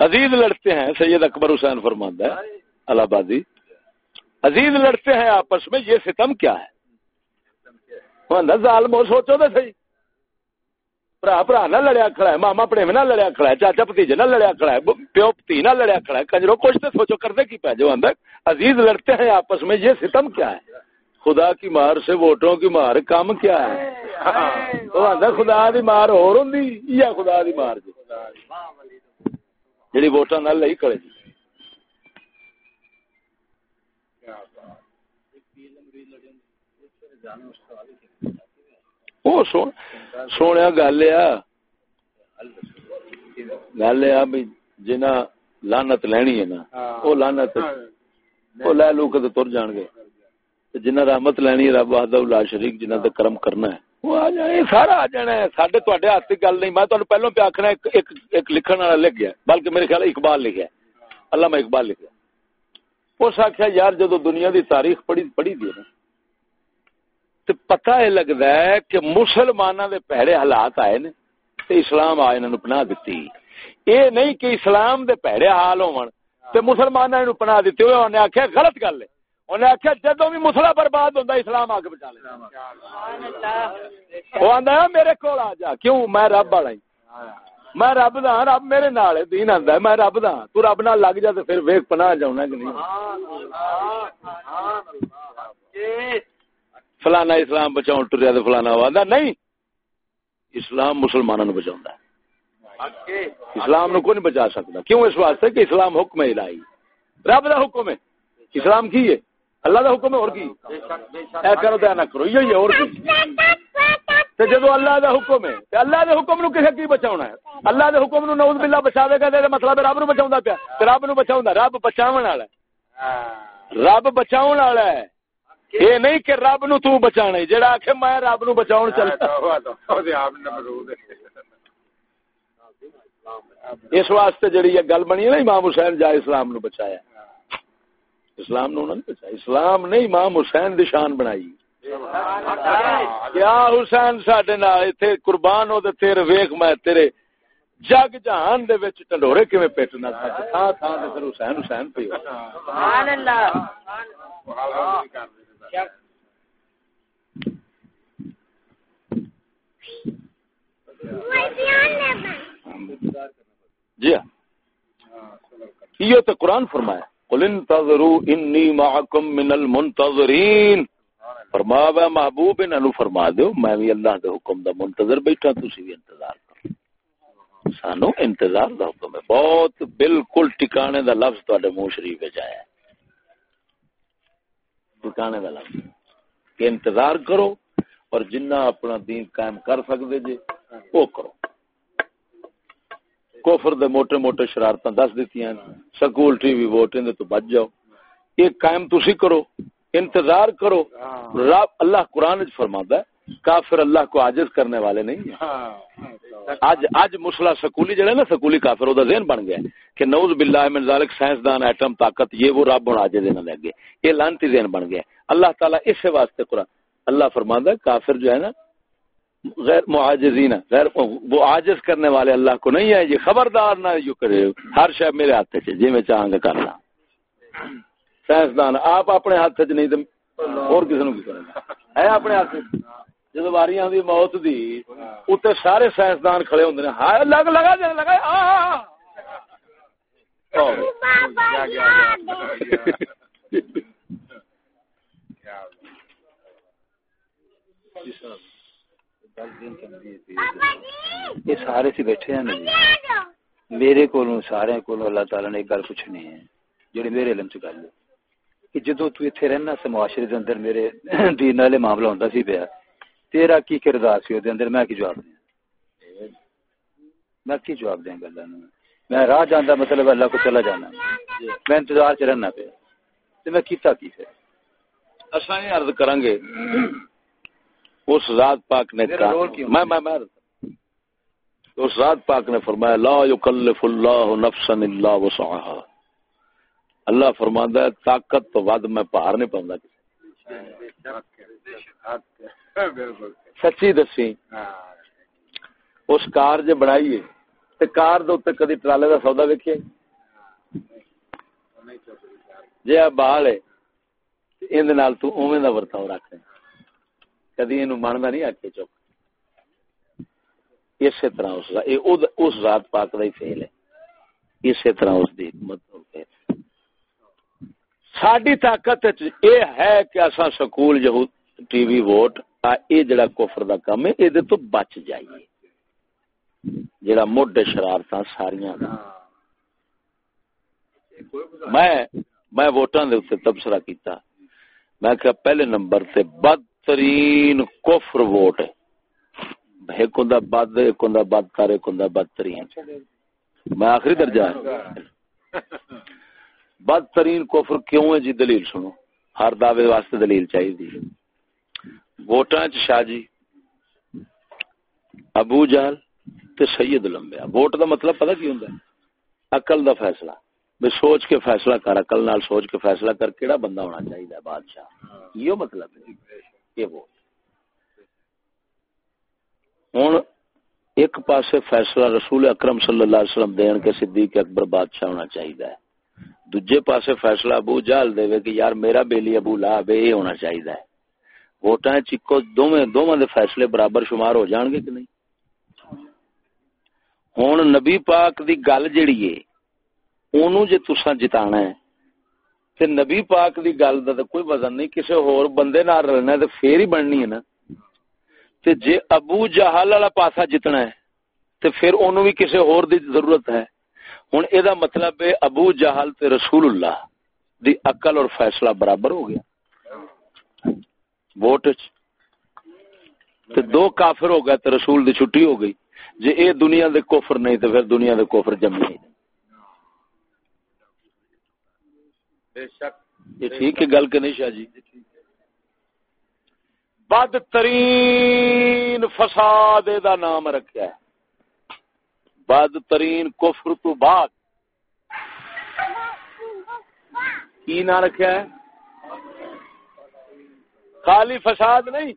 عزیز لڑتے ہیں سید اکبر حسین فرماندہ ہے الہ آبادی عزیز لڑتے ہیں آپس میں یہ ستم کیا ہے ظالم ہو سوچو تو صحیح برا برا نہ لڑیا کھڑا ہے ماما پڑے نہ لڑیا کھڑا ہے چاچا پتیجے نہ لڑیا کھڑا ہے پیو پتی نہ لڑیا کھڑا ہے کنجرو کچھ تو سوچو کرنے کی پہ جو اندر عزیز لڑتے ہیں آپس میں یہ ستم کیا ہے خدا کی مار سے ووٹوں کی مار کم کیا ہے وہ آدھا خدا دی مار اور ہوں یا خدا دی مار جی جی ووٹاں نال لئی کھڑے جی سونے گل گل بھی جنا لانت لینی ہے نا وہ لانت وہ لے لو کے تر جان گے جنہ رحمت لینی رب وحد اللہ شریک جنہ تے کرم کرنا ہے وہ آ سارا آ جانا ہے ساڈے تواڈے ہاتھ دی گل نہیں میں تانوں پہلوں پہ آکھنا ایک ایک, ایک لکھن والا لکھ گیا بلکہ میرے خیال اقبال لکھیا اللہ میں اقبال لکھیا اس آخیا یار جدو دنیا دی تاریخ پڑھی پڑھی دی نا تو پتہ یہ لگتا ہے کہ مسلمانوں دے پہلے حالات آئے نے تے اسلام آئے انہوں پناہ دیتی اے نہیں کہ اسلام دے پہلے حال ہون تے مسلمانوں نے پناہ دیتی ہوئے انہیں آخیا غلط گل ہے۔ انہیں آخیا جدو بھی مسلا برباد ہوتا اسلام آ کے بچا لے وہ آدھا میرے کو آ جا کیوں؟ میں رب والا میں رب دا رب میرے نال دین آندا میں رب دا تو رب نال لگ جا تے پھر ویکھ پناہ جاونا کہ نہیں؟ فلانا اسلام بچاؤ ٹریا تے فلانا آندا نہیں اسلام مسلمانوں ہے۔ اسلام نو کوئی نہیں بچا سکتا کیوں اس واسطے کہ اسلام حکم ہے الہی؟ رب دا حکم ہے۔ اسلام کی ہے؟ اللہ دا حکم ہے اور کی؟ اے کرو تے نہ کرو یہ اور کی؟ جدو اللہ دا حکم ہے اللہ دے حکم نو کسے کی بچاونا ہے؟ اللہ دے حکم نو نعوذ باللہ بچا دے گا تے مطلب رب نو بچاوندا پیا تے رب نو بچاوندا رب بچاون والا ہے۔ رب بچاون والا ہے۔ اے نہیں کہ رب نو تو بچانا ہے جڑا کہ میں رب نو بچاون چلتا اس واسطے جڑی یہ گل بنی ہے نا امام حسین جا اسلام نو بچایا اسلام نو نہیں بچایا اسلام نے امام حسین دی شان بنائی کیا حسین سڈے اتنے قربان ہو تیرے ویخ میں تیرے جگ جہان دے وچ ٹنڈورے کیویں پیٹنا تھا تھا تے پھر حسین حسین پہ سبحان اللہ جی ہاں۔ یہ تو قرآن فرمایا قل انتظروا انی معکم من المنتظرین۔ فرما محبوب انہوں فرما دیو، میں بھی اللہ دے حکم دا منتظر بیٹھا، تسی بھی انتظار کرو۔ سانو انتظار دا حکم ہے۔ بہت بالکل ٹکانے دا لفظ تواڈے منہ شریف وچ آیا ہے۔ ٹکانے لفظ کہ انتظار کرو اور جنہ اپنا دین قائم کر سکدے جے او کرو۔ کوفر دے موٹے موٹے شرارتاں دس دتیاں سکول ٹی وی ووٹ اندے تو بچ جاؤ۔ یہ قائم تسی کرو انتظار کرو۔ رب اللہ قرآن فرماتا ہے کافر اللہ کو عاجز کرنے والے نہیں آج آج مسلا سکولی جڑے نا سکولی کافر دا ذہن بن گیا کہ نوز باللہ من ذالک سائنسدان ایٹم طاقت یہ وہ رب ہن عاجز نہ لگے یہ لانتی ذہن بن گیا اللہ تعالی اس واسطے قرآن اللہ فرماندا ہے کافر جو ہے نا غیر معاجزین غیر وہ عاجز کرنے والے اللہ کو نہیں ہے یہ خبردار نہ یوں کرے ہر شے میرے ہاتھ سے جی میں چاہاں گا کرنا سائنسدان آپ اپنے ہاتھ چ نہیں اور کسی نو ہے اپنے ہاتھ جب واری آدھی موت دی اتنے سارے سائنسدان کھڑے ہوں ہاں لگ لگا دے لگا یہ سارے سے بیٹھے ہیں میرے کو سارے کو اللہ تعالی نے ایک گل پوچھنی ہے جڑی میرے علم چ گل ہے۔ کہ جدو تو ایتھے رہنا سے معاشرے دے اندر میرے دین والے معاملہ ہوندا سی پیا۔ تیرا کی کردار سی دے اندر میں کی جواب دیں میں کی جواب دیں گلاں نوں میں راہ جاندا مطلب اللہ کو چلا جانا میں انتظار چ رہنا پیا تے میں کیتا کی پھر اساں یہ عرض کران گے اس ذات پاک نے کہا میں میں میں اس ذات پاک نے فرمایا لا یکلف اللہ نفسا الا وسعها اللہ فرماندا ہے طاقت تو ود میں پار نہیں پاؤں سچی دسی۔ اس کار جے بنائی تے کار دے اوتے کدی ٹرالے دا سودا ویکھے؟ جے بال ہے این نال تو اوویں دا ورتاؤ رکھ کدی اینو ماندا نہیں آکھے چوک اسی طرح اس اس ذات پاک دا ہی فعل ہے۔ اسی طرح اس دی حکمت ساری طاقت یہ ہے کہ اصا سکول ٹی وی ووٹ یہ جڑا کفر دا کام ہے یہ تو بچ جائیے۔ جڑا موڈ شرارت ساریا میں میں ووٹاں دے اوپر تبصرہ کیتا۔ میں کہ پہلے نمبر تے بدترین کفر ووٹ ہے۔ ایک ہوں بد، ایک ہوں بدتر ایک ہوں بدترین۔ میں آخری درجہ ہے۔ بدترین کفر کیوں ہے جی؟ دلیل سنو۔ ہر دعوے واسطے دلیل چاہیے۔ ووٹاں چ شاہ جی ابو جہل تے سید لمبیا۔ ووٹ دا مطلب پتہ کی ہوندا ہے؟ عقل دا فیصلہ۔ بے سوچ کے فیصلہ کر، عقل نال سوچ کے فیصلہ کر، کیڑا بندہ ہونا چاہیے بادشاہ؟ یہ مطلب ہے یہ ووٹ۔ ہن ایک پاسے فیصلہ رسول اکرم صلی اللہ علیہ وسلم دین کے صدیق اکبر بادشاہ ہونا چاہیے دوجے پاسے فیصلہ ابو جال دے کہ یار میرا بیلی ابو لہب یہ ہونا چاہیے ووٹاں چکو دوویں دوواں دے فیصلے برابر شمار ہو جان گے کہ نہیں؟ ہوں نبی پاک دی گل جیڑی ہے اونوں جے تساں جتانا ہے، تے نبی پاک دی گل دا کوئی وزن نہیں، کسے ہور بندے نال رلنا تے پھر ہی بننی ہے نا۔ تے جے ابو جہل والا پاسا جتنا ہے، تے پھر اونوں بھی کسے ہور دی ضرورت ہے۔ ہن اے دا مطلب ہے ابو جہل تے رسول اللہ دی عقل اور فیصلہ برابر ہو گیا۔ ووٹ تے دو کافر ہو گئے تے رسول دی چھٹی ہو گئی۔ جی اے دنیا دے کفر نہیں تو پھر دنیا دے کفر جمی یہ ٹھیک ہے گل کہ نہیں شاہ جی؟ بد ترین فساد دا نام رکھا ہے۔ بد ترین کفر تو بعد۔ کی نام رکھا ہے؟ خالی فساد نہیں؟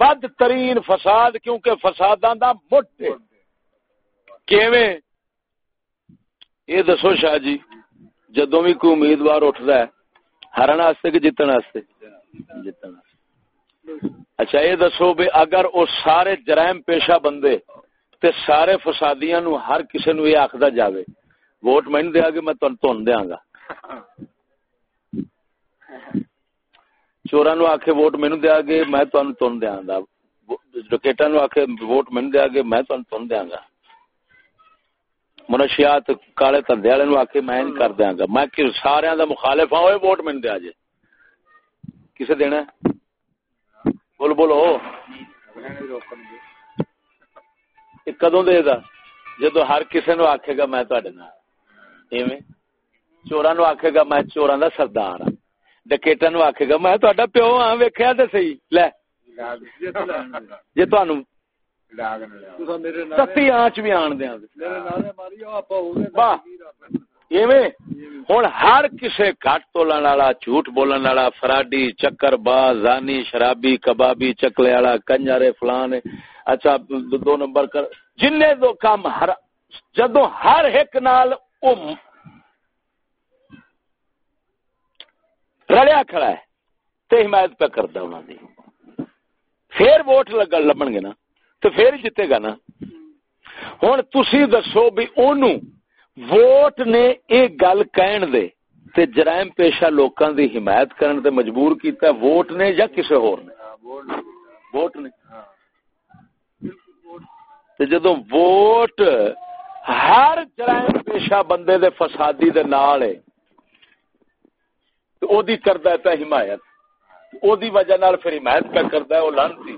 بد ترین فساد کیونکہ فساد مٹ کیویں؟ یہ دسو شاہ جی جدو بھی کوئی امیدوار اٹھتا ہے، ہرن واسطے کہ جتن واسطے؟ جتن اچھا یہ دسو بھی اگر وہ سارے جرائم پیشہ بندے تے سارے فسادیاں نو ہر کسی نو یہ آخدا جاوے، ووٹ میں دیا گا میں تن دیا گا۔ چورا نو آخ ووٹ مینو دیا گے میں تن تن دیا گا ڈکیٹا نو آخ ووٹ مینو دیا گے میں تن تن دیا گا منشیات کالے تندے والے نو آخ میں کر دیا گا میں سارا دا مخالف ہوں ووٹ مینو دیا جے کسے دینا بول بولو کدو دے گا جدو ہر کسے نو آخے گا میں تڈے ایویں چورا نو آخے گا میں چوران دا سردار ہوں ڈکیٹا نو آخے گا میں تا پیو ہاں ویکیا تو سی لے جی تہن ستی آنچ بھی آن دیا ہوں ہر کسی کٹ تولن والا جھوٹ بولن والا فراڈی چکر باز زانی شرابی کبابی چکلے والا کنجر فلان اچھا دو نمبر کر جن دو کام ہر جدو ہر ایک نال رلیا کھڑا ہے، تے حمایت پہ کرتا انہوں دی۔ پھر ووٹ لگا لبن گے نا تو پھر ہی جیتے گا نا۔ ہوں تھی دسو بھی اونوں ووٹ نے یہ گل کہن دے، تے جرائم پیشہ لوکاں دی حمایت کرن تے مجبور کیتا ہے، ووٹ نے یا کسے ہور نے؟ ووٹ نے۔ تے جدو ووٹ ہر جرائم پیشہ بندے دے فسادی دے نال ہے او دی کردا ہے حمایت. او دی وجہ نال پھر حمایت پہ کردا ہے او لانتی.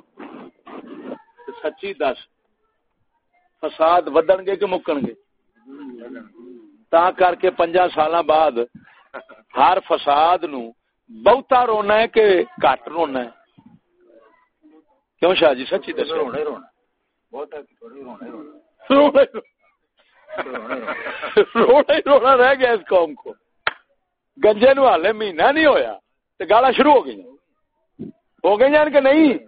سچی دس. فساد ودن گے کہ مکن گے؟ تا کر کے پنجا سالاں بعد ہر فساد نو بہتا رونا ہے کہ کٹ رونا ہے؟ کیوں شاہ جی؟ سچی دس رونا رونا. رونا [LAUGHS] رونا رہ گیا اس قوم کو. گنجے نو ہالے مہینہ نہیں ہویا تو گالا شروع ہو گئی ہو گئی جان کہ نہیں؟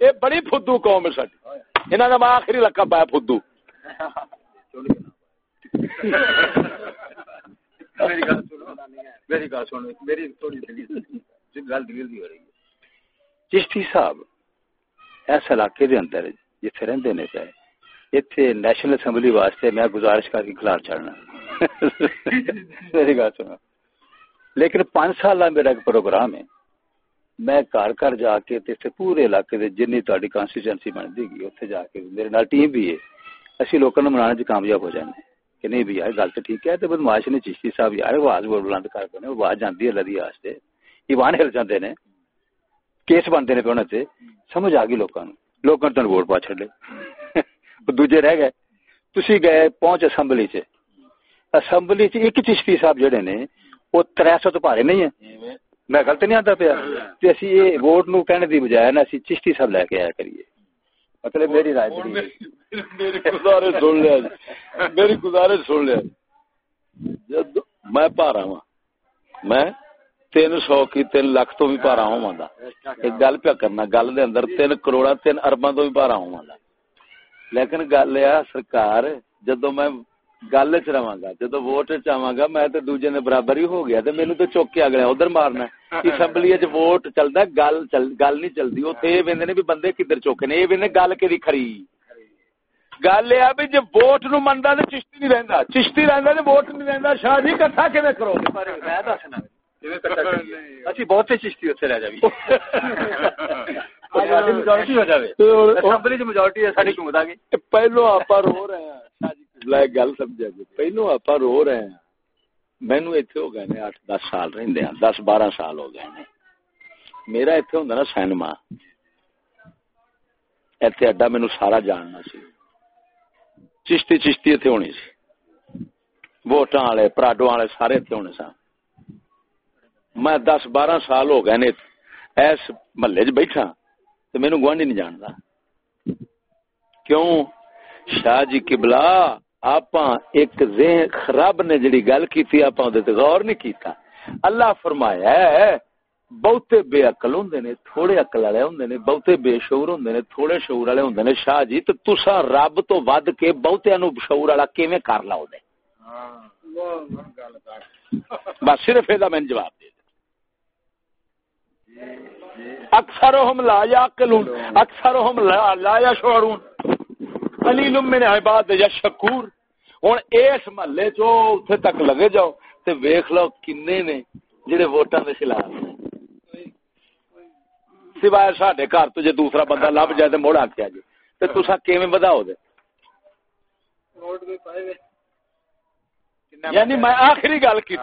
یہ بڑی فدو قوم ہے ساری انہوں نے آخری لکا پایا فدو۔ جی چشتی صاحب، اس علاقے دے اندر جتھے رہندے نے پے ایتھے نیشنل اسمبلی واسطے میں گزارش کر کے کھلار چڑھنا میری گل سنو۔ لیکن پانچ سال میرا ایک پروگرام ہے۔ میں گھر گھر جا کے پورے علاقے دے جنی تاری کانسٹیچوئنسی بنتی گی اتنے جا کے میرے نال ٹیم بھی ہے۔ اسی لوگوں نے منانے کامیاب ہو جانے کہ نہیں بھی یار، گل تو ٹھیک ہے تو بدماش نے چشتی صاحب یار آواز بول بلند کر دے آواز جاتی ہے لدی آستے ایوان ہل جاتے نے۔ کیس بنتے ہیں پہ سے سمجھ آ گئی لوگوں لوگوں نے ووٹ پا چلے [LAUGHS] دوجے رہ گئے۔ تسی گئے پہنچ اسمبلی چ۔ اسمبلی چ ایک چشتی صاحب جڑے نے وہ تر سو تو پارے نہیں ہے میں غلط نہیں آتا پیا اسی یہ ووٹ نو کہنے دی بجائے نا اسی چشتی صاحب لے کے آیا کریے مطلب میری رائے میری گزارش سن لیا۔ میری گزارش سن لیا جی۔ میں پا رہا ہوں میں تین سو کی تین لاکھ تو بھی پا رہا ہوں ماندا ایک گل پیا کرنا گل دے اندر تین کروڑا تین ارباں تو بھی پا رہا ہوں ماندا لیکن گل یہ سرکار جدو میں گل چ رہا گا۔ جدو ووٹ چاہا گا میں تے دوجے نے برابر ہی ہو گیا تے مینوں تے چوک کے اگلے ادھر مارنا اسمبلی وچ ووٹ چلدا گل گل نہیں چلدی۔ اوتھے اے ویندے نے بھی بندے کدھر چوکے نے؟ اے ویندے گل کدی کھری گل یہ بھی جب ووٹ نو مندا تے چشتی نہیں رہندا۔ چشتی رہندا تے ووٹ نہیں رہندا۔ شاہ جی کٹھا کیویں کرو؟ گے میں دسنا اچھی بہت چشتی اتنے رہ جائے پہلو آپ رو رہے ہیں۔ گل سمجھا جی پہلو آپ رو رہے ہیں مینو اتنے ہو گئے اٹھ دس سال رہتے ہیں دس بارہ سال ہو گئے نے میرا اتنے ہوں نا سینما اتنے اڈا مینو سارا جاننا سی چشتی چشتی اتنے ہونی سی ووٹاں والے پراڈو والے سارے اتنے ہونے سن میں دس بارہ سال ہو گئے نے ایس محلے چ بیٹھا تو مینو گوانڈی نہیں جانتا کیوں شاہ جی کبلا آپ ایک ذہن خراب نے جڑی گل کی آپ غور نہیں کیتا۔ اللہ فرمایا ہے، بہتے بے اقل ہوں نے، تھوڑے اقل والے ہوں نے، بہتے بے شعور ہوں نے، تھوڑے شعور والے ہوں نے۔ شاہ جی تو تسا رب تو ود کے بہتے نو شعور والا کیویں کر لاؤ دے؟ بس صرف یہ میں جواب دے اکثر ہم لا یاقلون اکثر لا یشعرون۔ قلیل من عباد یشکور ہن اس محلے چو اوتھے تک لگے جاؤ تے ویکھ لو کنے نے جڑے ووٹاں دے خلاف سوائے ساڈے گھر تو جے دوسرا بندہ لب جائے تے موڑ آکھیا جی۔ تے تساں کیویں بداؤ دے؟ ووٹ دے پائے یعنی میں آخری گل کی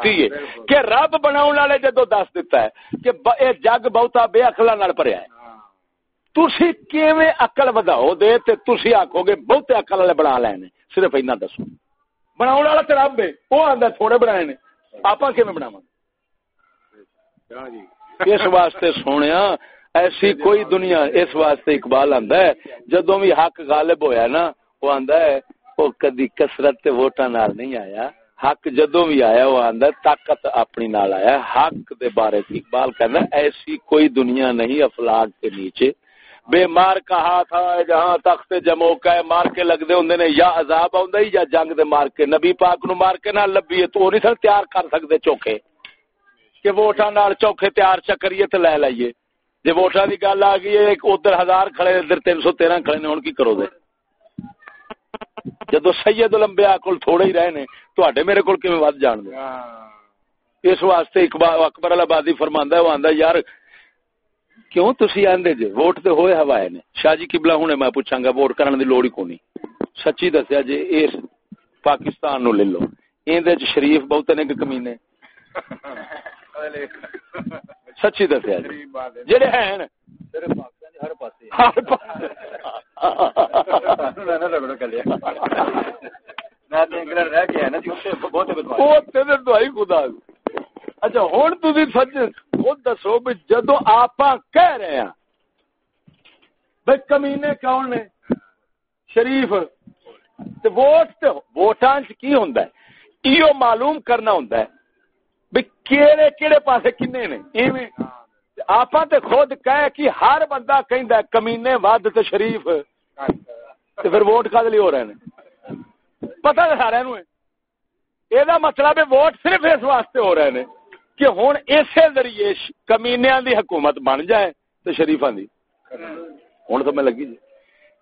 کہ رب بنا والے جدو دس دتا ہے کہ اے جگ بہتا بے اکلا پڑیا ہے۔ تھی کیویں اقل وداؤ دے تے تھی آکو گے بہتے اقل والے بنا لے نے صرف اینا دسو۔ بنا والا تو رب ہے وہ آدھا تھوڑے بنا آپ کیویں بناواں؟ بناو اس واسطے سونے ایسی کوئی دنیا، اس واسطے اقبال آندا ہے جدو بھی حق غالب ہویا نا وہ آندا ہے وہ کدی کسرت ووٹاں نال نہیں آیا۔ حق جدو بھی آیا وہ آندا طاقت اپنی نال آیا۔ حق دے بارے اقبال کہنا ایسی کوئی دنیا نہیں افلاق کے نیچے۔ بے مار کا ہاتھ آئے جہاں تخت جمو کا مار کے لگ دے ہوندے نے یا عذاب آوندا یا جنگ دے مار کے۔ نبی پاک نو مار کے نہ لبی تو نہیں سر تیار کر سکدے چوکھے۔ کہ ووٹاں نال چوکھے تیار چکریے تے لے لئیے جے ووٹاں دی گل آ گئی ہے ادھر ہزار کھڑے ادھر 313 کھڑے نے ہن کی کرو دے؟ جدو سید لمبیا کول تھوڑے ہی رہے نے تو میرے کول کیویں ود جان دے؟ اس واسطے اقبال اکبر الابادی فرماندا ہے وہ آندا یار کیوں تسی آندے جے ووٹ تے ہوئے ہوائے نے شاہ جی قبلہ ہنے میں پوچھاں گا ووٹ کرن دی لوڑ ہی کونی سچی دسیا جے اس پاکستان نو لے لو این دے شریف بہت نے کہ کمینے سچی دسیا جی جڑے ہیں ہر پاسے ہر پاسے اچھا ہوں سچ خود دسو بھی جدو آپ کہہ رہے ہیں بھائی کمینے کون نے؟ شریف ووٹ ووٹان کی ہوں ایو معلوم کرنا ہوں بھی کہڑے کہڑے پاسے کنے نے؟ آپ خود کہہ کہ ہر بندہ کہ کمینے ود تو شریف، تے پھر ووٹ کد لی ہو رہے ہیں پتا تو سارا نو یہ مطلب ووٹ صرف اس واسطے ہو رہے ہیں کہ ہوں اسی ذریعے کمینیا دی حکومت بن جائے تو شریفا دی۔ ہوں تو میں لگی جی؟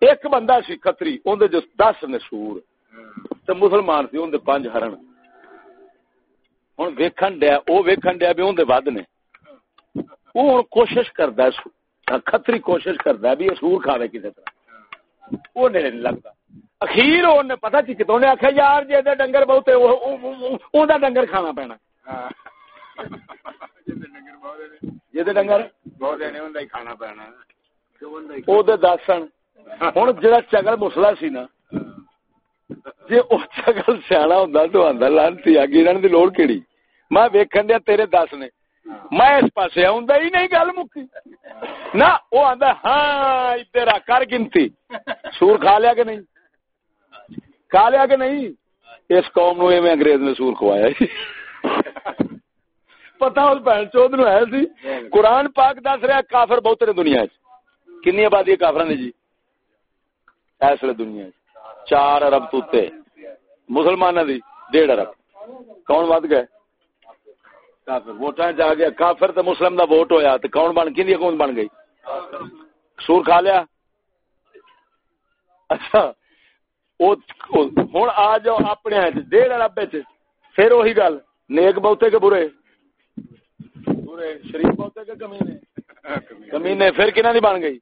ایک بندہ سی کتری اندر جو دس نسور تو مسلمان سی اندر پانچ ہرن۔ ہوں ویکن ڈیا وہ ویکن ڈیا بھی اندر ود نے۔ وہ کوشش کرتا ہے کتری کوشش کرتا ہے بھی سور کھاوے کسی طرح۔ وہ نہیں لگتا۔ اخیر نے پتا کی کتوں نے آخیا یار جی ڈنگر بہت ڈنگر کھانا پینا۔ ہاں۔ ڈنگر کھانا پینا وہ دس سن ہوں جا چگل مسلا سی نا جی وہ چگل سیا ہوں تو آدھا لانتی گرن کی لوڑ کہڑی میں ویکن دیا تیرے دس نے میں اس پاس آؤں ہی نہیں گل مکی نہ وہ آدھا ہاں ادھر آ کر گنتی سور کھا لیا کہ نہیں کھا لیا کہ نہیں اس قوم نو انگریز نے سور کھوایا پتا اس بہن چود نو ہے سی؟ قرآن پاک دس رہا کافر بہت نے دنیا چ۔ کنی آبادی ہے کافر نے جی؟ اس لیے دنیا چار ارب توتے مسلمانوں دی ڈیڑھ ارب کون ود گئے؟ کافر۔ ووٹاں جا گیا۔ کافر تے مسلم دا ووٹ ہویا تے کون بن کی کون بن گئی؟ سور کھا لیا؟ اچھا۔ ہوں آ جاؤ اپنے ڈیڑھ ارب پھر وہی گل، نیک بہتے کے برے؟ شریف بہتے کے کمینے کمینے۔ پھر کنہ دی بن گئی؟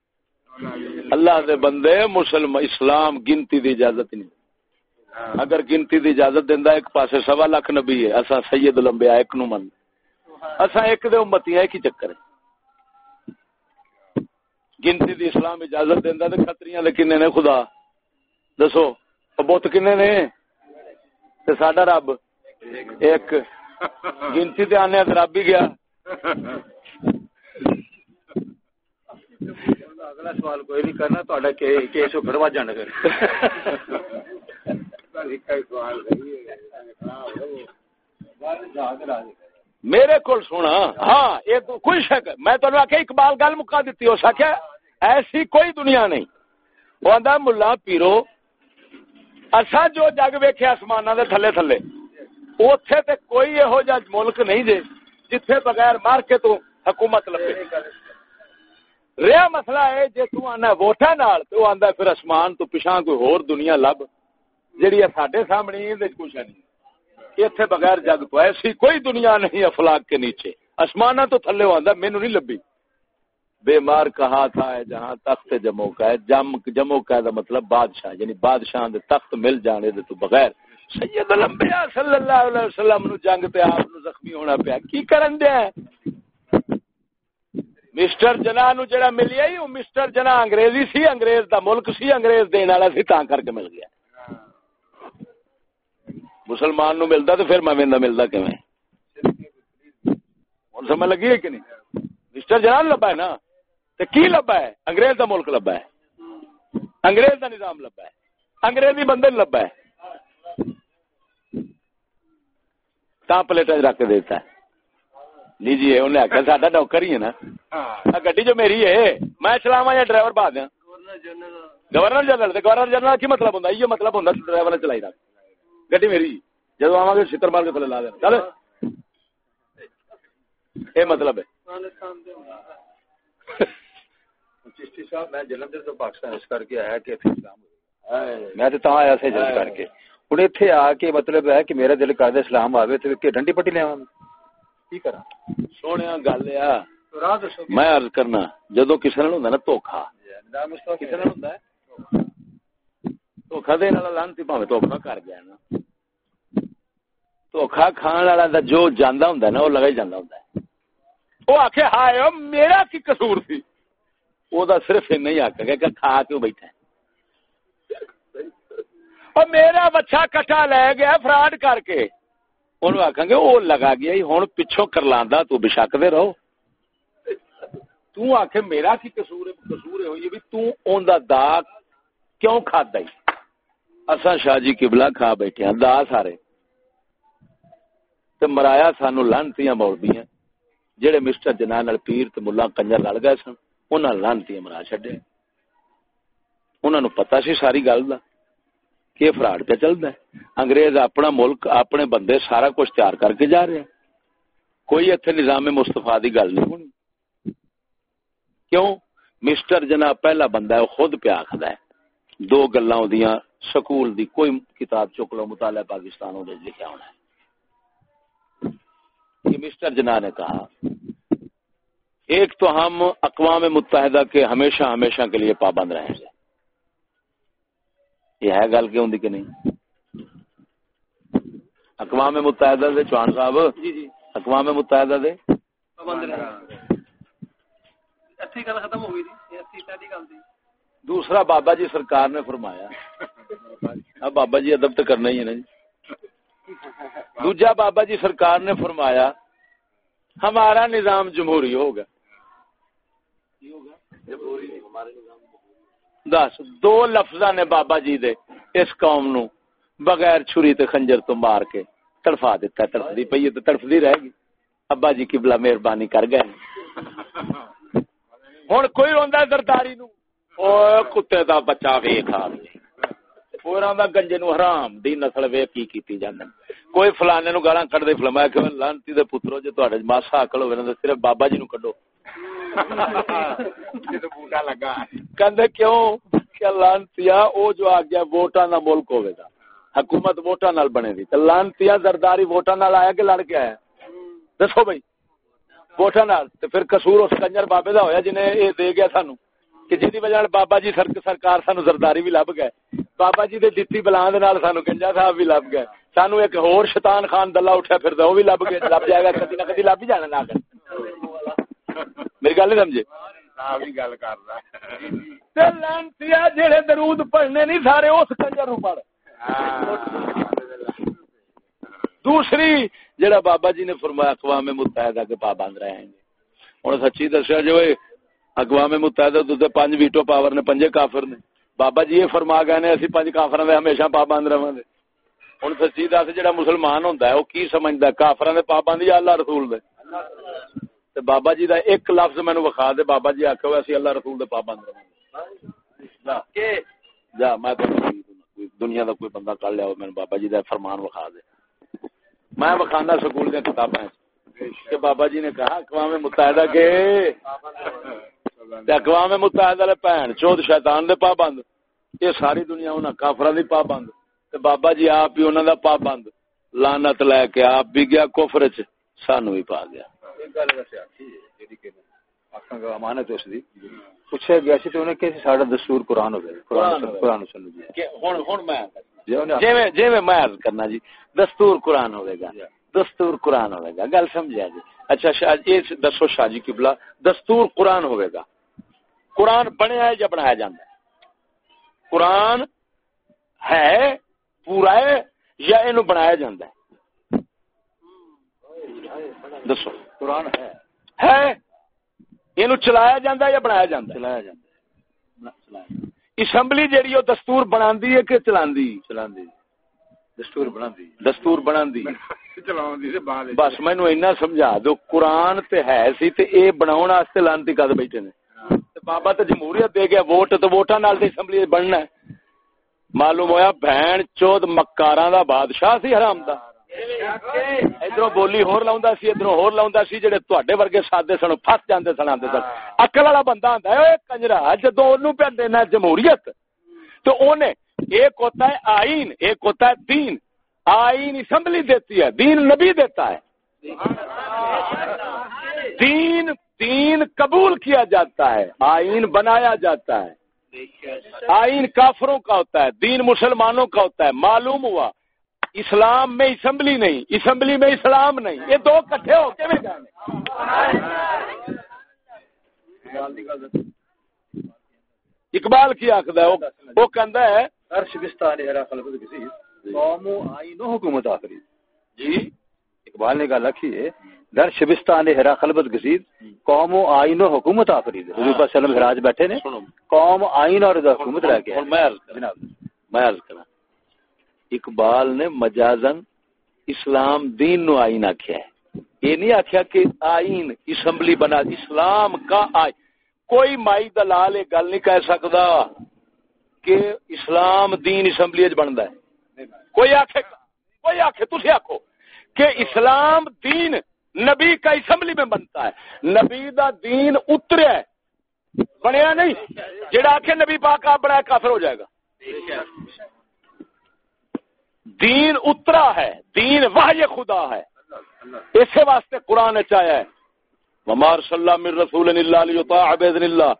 اللہ دے بندے مسلم اسلام گنتی دی اجازت نہیں۔ اگر گنتی دی اجازت دینا ایک پاسے سوا لاکھ نبی ہے۔ اصا سید لمبیا ایک نو من اصا ایک دے امتی ایک ہی چکر ہے۔ گنتی دی اسلام اجازت دینا تے خطریاں کنے نے خدا دسو بت کنے نے؟ تے ساڈا رب ایک۔ [LAUGHS] گنتی تے آنے رب ہی گیا۔ اگلا سوال کوئی نہیں کرنا تو کیس پھر وج جانا میرے کو سونا۔ ہاں یہ کوئی شک میں تو آخیا اقبال گل مکا دیتی ہو سکیا ایسی کوئی دنیا نہیں۔ وہ آدھا ملا، پیرو اصا جو جگ ویکھے آسمان دے تھلے تھلے اتے تے کوئی یہو جہ ملک نہیں جے۔ جتھے بغیر مار کے تو حکومت لگے رہا مسئلہ ہے، جے جی تنا ووٹا نال، تو آندا پھر آسمان تو پچھا کوئی ہور دنیا لب، جیڑی ساڈے سامنے کچھ نہیں۔ اتنے بغیر جگ تو ایسی کوئی دنیا نہیں افلاق کے نیچے۔ آسمان تو تھلے آندا مینو نہیں لبی بے مار کہا تھا ہے جہاں تخت جمو کا ہے جم جمو کا ہے مطلب بادشاہ یعنی بادشاہ دے تخت مل جانے دے تو بغیر۔ سید الانبیاء صلی اللہ علیہ وسلم نو جنگ تے آپ نو زخمی ہونا پیا۔ کی کرن دے مسٹر جنا نو جڑا ملیا ہی، وہ مسٹر جنا انگریزی سی، انگریز دا ملک سی، انگریز دین والا سی، تاں کر کے مل گیا۔ مسلمان نو ملدا تے پھر میں ویندا ملدا کیویں؟ ہن سمجھ لگی ہے کہ نہیں؟ مسٹر جنان لبا ہے نا؟ تے کی لبا ہے؟ انگریز دا ملک لبا ہے۔ انگریز دا نظام لبا ہے۔ انگریزی بندے لبا ہے۔ تا پلیٹ رکھ کے دیتا ہے۔ لیجیے انہیں آخیا ساڈا نوکر ہی ہے نا۔ گڈی جو میری ہے میں چلاوا یا ڈرائیور پا دیا گورنر جنرل۔ گورنر جنرل کی مطلب ہوں یہ مطلب ہوں ڈرائیور چلائی رکھ۔ گڈی میری جدو آوا گے چھتر مار کے تھلے لا دیں چل۔ یہ مطلب ہے۔ چشتی صاحب میں جلندھر تو پاکستان اس کر کے آیا کہ میں تو آیا سے جلد کر کے۔ ہوں اتنے آ کے مطلب ہے کہ میرا دل کر اسلام آئے تو ڈنڈی پٹی لیا کی کرا سونے گل میں عرض کرنا جدو کسی نے نا دھوکھا کسی نے دھوکھا دن والا لانتی پاوے دھوکھا کر گیا نا دھوکھا کھان والا جو جانا ہوں نا وہ لگا ہی جانا ہوں وہ آخ ہائے میرا کی قصور سی وہ صرف نہیں کھا کیوں بیٹھا اور میرا بچہ کٹا لے گیا فراڈ کر کے۔ انہوں آخان گے وہ لگا گیا ہی، ہوں پچھوں کر لانا تو بشک دے رہو۔ تو آخ میرا کی قصور قصور ہوئی بھی تو دا دا کیوں کھادا ہی؟ اساں شاہ جی قبلہ کھا بیٹھے ہیں دا سارے۔ تے مرایا سانو لانتیاں موڑدیاں جڑے مسٹر جنان نال پیر تے ملا کنجر لڑ گئے سن، انہاں لانتیاں مرا چھڈے انہاں نو پتہ سی ساری گل دا۔ کہ فراڈ پہ چلتا ہے۔ انگریز اپنا ملک، اپنے بندے سارا کچھ تیار کر کے جا رہے ہیں۔ کوئی اتنے نظام مستفا کی گل نہیں ہونی۔ کیوں؟ مسٹر جناب پہلا بندہ ہے خود پہ آخد ہے۔ دو گلا سکول دی کوئی کتاب چک لو، مطالعہ پاکستان لکھا ہونا ہے۔ یہ مسٹر جنا نے کہا، ایک تو ہم اقوام متحدہ کے ہمیشہ ہمیشہ کے لیے پابند رہیں گے۔ یہ ہے گل کیوں کہ نہیں؟ اقوام متحدہ دے چوہان صاحب جی جی۔ اقوام متحدہ دے۔ دوسرا بابا جی سرکار نے فرمایا۔ اب بابا جی ادب تو کرنا ہی ہے نا جی۔ دوجا بابا جی سرکار نے فرمایا ہمارا نظام جمہوری ہوگا دس، دو لفظ نے بابا جی دے اس قوم نو بغیر چھری تے خنجر تو مار کے تڑفا دیتا تڑفدی پئی تو تڑفدی رہے گی ابا جی کی بلا مہربانی کر گئے۔ ہوں کوئی روندا زرداری نو؟ او کتے دا بچہ ویکھ آ ہوراں دا گنجے نو حرام، دی نسل ویکھ کی کیتی جاندے کوئی فلانے نو گالاں کڈ دے فلمایا کہ لانتی دے پترو، جے تہاڈے ماسا عقل ہوے نا صرف بابا جی نو کڈو۔ کیوں کہ لانتیا او جو آ گیا ووٹاں دا ملک ہوے گا حکومت ووٹاں نال بنے گی تے لانتیا زرداری ووٹاں نال آیا کہ لڑ کے آیا دسو بھائی ووٹاں نال تے پھر قصور اس کنجر بابے دا ہویا جنے اے دے گیا سانو کہ جی وجہ بابا جی سرکار سانو زرداری بھی لب گئے بابا جی دے دتی بلان دے نال سانو گنجا صاحب بھی لب گئے سانو ایک ہور شیطان خان دلہ اٹھا پھر وہ بھی لب گئے لب جائے گا کدی نہ کدی لب ہی جانا نہ میری گل نہیں سمجھے؟ درود پڑھنے نہیں سارے اس کنجر نو پڑھ۔ دوسری جڑا بابا جی نے فرمایا اقوام متحدہ کے پابند رہے ہیں ہوں سچی دسیا جو اقوام متحدہ تو پانچ ویٹو پاور نے پنجے کافر نے۔ بابا جی یہ فرما گئے نے اسی پانچ کافر دے ہمیشہ پابند رہے ہوں سچی دس جڑا مسلمان ہوں وہ کی سمجھتا کافر دے پابند یا اللہ رسول دے؟ تے بابا جی دا ایک لفظ مینو وکھا دے بابا جی آخو اسی اللہ رسول دے پابند رہے جا میں دنیا دا کوئی بندہ کر لیا مینو بابا جی دا فرمان وکھا دے۔ میں وکھانا سکول دیا کتابیں کہ بابا جی نے کہا اقوام متحدہ کے اقوام متحدہ بھن چود شیطان دے پابند۔ یہ ساری دنیا انہاں کافراں دی پابند۔ تے بابا جی آپ ہی انہاں دا پابند۔ لعنت لے کے آپ بھی گیا کفر چ سانو ہی پا گیا۔ امانت اس دی گیا سی کہ ساڈا دستور قرآن ہو قرآن سن جی ہن ہن میں جویں جویں میں عرض کرنا جی دستور قرآن ہوے گا دستور قرآن ہوے گا گل سمجھا جی اچھا شاہ یہ دسو شاہ جی قبلہ دستور قرآن ہوے گا قرآن بنیا ہے یا بنایا جاتا ہے قرآن ہے پورا ہے یا یہ بنایا جاتا ہے دسو قرآن ہے۔ ہے۔ یہ چلایا جاتا ہے یا بنایا جاتا چلایا جاتا اسمبلی جیڑی وہ دستور بنا ہے کہ چلا چلا دستور بنا دستور بنا [LAUGHS] بس مینو اینا سمجھا دو قرآن تے ہے سی تے اے بناؤ واسطے لانتی کد بیٹھے نے۔ بابا تو جمہوریت دے گیا ووٹ تو ووٹاں نال تے اسمبلی بننا ہے۔ معلوم ہویا بہن چود مکاراں دا بادشاہ سی حرام دا۔ ادھر بولی ہور لاؤندا سی ادھر ہور لاؤندا سی جڑے تواڈے ورگے سادے سن پھس جاندے سن آندے سن۔ عقل والا بندہ ہوندا ہے کنجرا جدوں اونوں پہ دینا جمہوریت تو اونے ایک ہوتا ہے آئین ایک ہوتا ہے دین۔ آئین اسمبلی دیتی ہے دین نبی دیتا ہے۔ دین دین قبول کیا جاتا ہے آئین بنایا جاتا ہے۔ آئین کافروں کا ہوتا ہے دین مسلمانوں کا ہوتا ہے معلوم ہوا۔ اسلام میں اسمبلی نہیں اسمبلی میں اسلام نہیں۔ یہ دو کٹھے ہو کے اقبال کی آخد ہے وہ کہندا ہے عرش بستان قوم حکومت آخری۔ جی۔ اقبال نے گل رکھی ہے در شبستان ہرا خلبت گسید قوم و آئین و حکومت آفرید حضور پاک اللہ علیہ بیٹھے نے۔ قوم آئین اور حکومت رہ گیا۔ میں عرض کرنا میں عرض کرنا اقبال نے مجازن اسلام دین نو آئین آکھیا ہے۔ یہ نہیں آکھیا کہ آئین اسمبلی بنا، اسلام کا آئین۔ کوئی مائی دلال ایک گل نہیں کہہ سکتا کہ اسلام دین اسمبلی بنتا ہے۔ کوئی آخے کوئی آخے تھی آخو کہ اسلام دین نبی کا اسمبلی میں بنتا ہے۔ نبی دا دین اتریا ہے۔ بنیا نہیں؟ جڑا آخ نبی پاک آپ بنایا، کافر ہو جائے گا۔ دین اترا ہے، دین واہ خدا ہے۔ اسی واسطے قرآن چایا ہے۔ ممار صلی اللہ من رسول اللہ عبید اللہ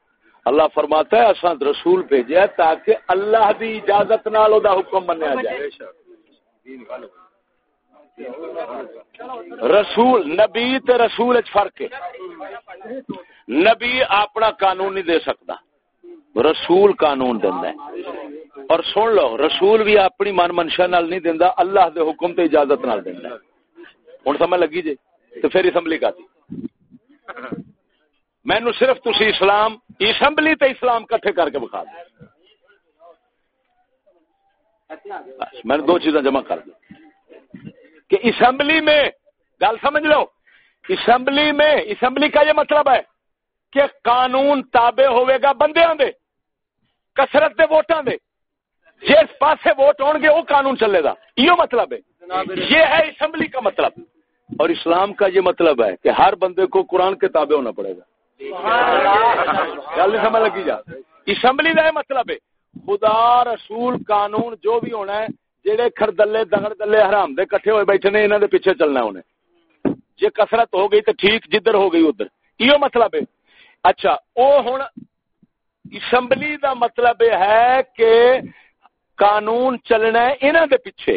اللہ فرماتا ہے اصا رسول بھیجا تاکہ اللہ دی اجازت نال دا حکم منیا جائے۔ رسول، نبی تے رسول اچ فرق ہے۔ نبی اپنا قانون نہیں دے سکتا۔ رسول قانون دیندا ہے۔ اور سن لو، رسول بھی اپنی من منشا نال نہیں دیندا، اللہ دے حکم تے اجازت نال دیندا ہن سمجھ لگی جی؟ تے پھر اسمبلی کا تھی مینو صرف تسی اسلام، اسمبلی تے اسلام کٹھے کر کے بخا دو۔ میں نے دو چیزیں جمع کر دی کہ اسمبلی میں، گل سمجھ لو، اسمبلی میں، اسمبلی کا یہ مطلب ہے کہ قانون تابع ہوئے گا بندیاں دے کسرت دے ووٹاں دے۔ جس پاسے ووٹ آن گے وہ قانون چلے گا۔ یہ مطلب ہے۔ یہ ہے اسمبلی کا مطلب۔ اور اسلام کا یہ مطلب ہے کہ ہر بندے کو قرآن کے تابع ہونا پڑے گا۔ گل سمجھ لگی جا۔ اسمبلی کا یہ مطلب ہے۔ خدا رسول قانون جو بھی ہونا ہے جہے خردلے دگڑ دلے حرام دے کٹھے ہوئے بیٹھے نے انہوں دے پیچھے چلنا انہیں جی کسرت ہو گئی تو ٹھیک جدھر ہو گئی ادھر۔ یہ مطلب ہے۔ اچھا وہ ہوں اسمبلی دا مطلب ہے کہ قانون چلنا ہے انہوں دے پیچھے۔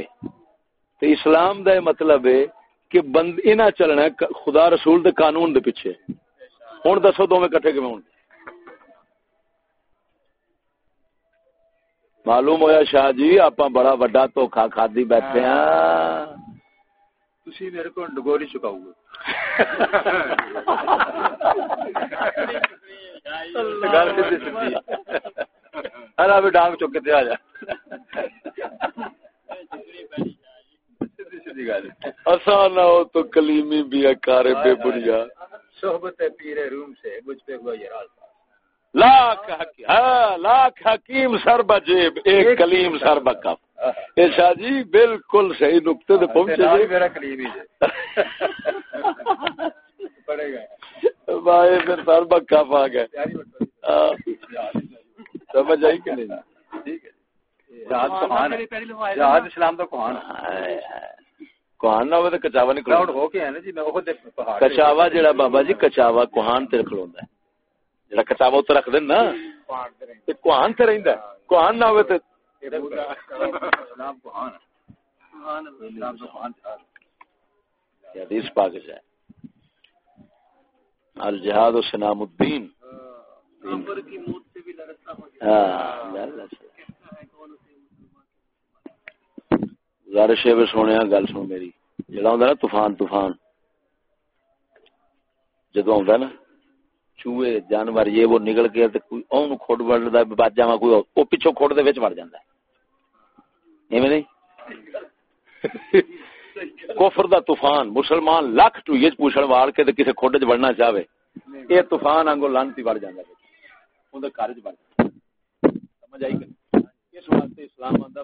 تو اسلام دا مطلب ہے کہ بند انہیں چلنا ہے خدا رسول دے قانون دے پیچھے۔ ہوں دسو دونوں کٹھے کیون ہوں معلوم ہویا شاہ جی آپ بڑا وڈا دھوکھا کھادی بیٹھے ہیں تھی میرے کو ڈگوری چکاؤ گے [LAUGHS] ارے ڈانگ چکے آ جا۔ آسان ہو تو کلیمی بھی کارے بے بنیا صحبت پیر روم سے مجھ پہ ہوا یہ راز۔ لاکھ ہاں لاکھ حکیم سر بجیب ایک کلیم سر بکف شاہ جی بالکل صحیح نقطے سے پہنچے جی۔ میرا کلیم ہی [LAUGHS] پڑے گا۔ بھائی پھر سر بکف آ گئے۔ سمجھ آئی کہ نہیں ٹھیک ہے۔ اسلام تو کوہان کوہان نہ ہو تو کچاوا نہیں ہو کے جی میں کچاوا جڑا بابا جی کچاوا کوہان تے کھلوندا ہے؟ جڑا کتاب اتر رکھ دینا کوہان سے رہندا کوہان نہ ہوے تے حدیث پاک ہے۔ الجہاد و سنام الدین۔ گزارش ہے سونے گل سن میری۔ جڑا ہوندا نا طوفان طوفان۔ جدو آندا نا، چوہے، جانور، یہ وہ نکل کے کوئی اون کھوڑ بڑھدا بچ جاواں کوئی او پیچھے کھوڑ دے وچ مر جاندا ہے۔ ایویں نہیں؟ [LAUGHS] کفر دا طوفان، مسلمان لاکھ ٹو یہ پوچھن وال کے تے کسے کھوڑ وچ بڑھنا چاہے اے طوفان انگو لانتی بڑھ جاندا ہے۔ گھر وچ بڑھ سمجھ آئی کہ اس واسطے اسلام آندا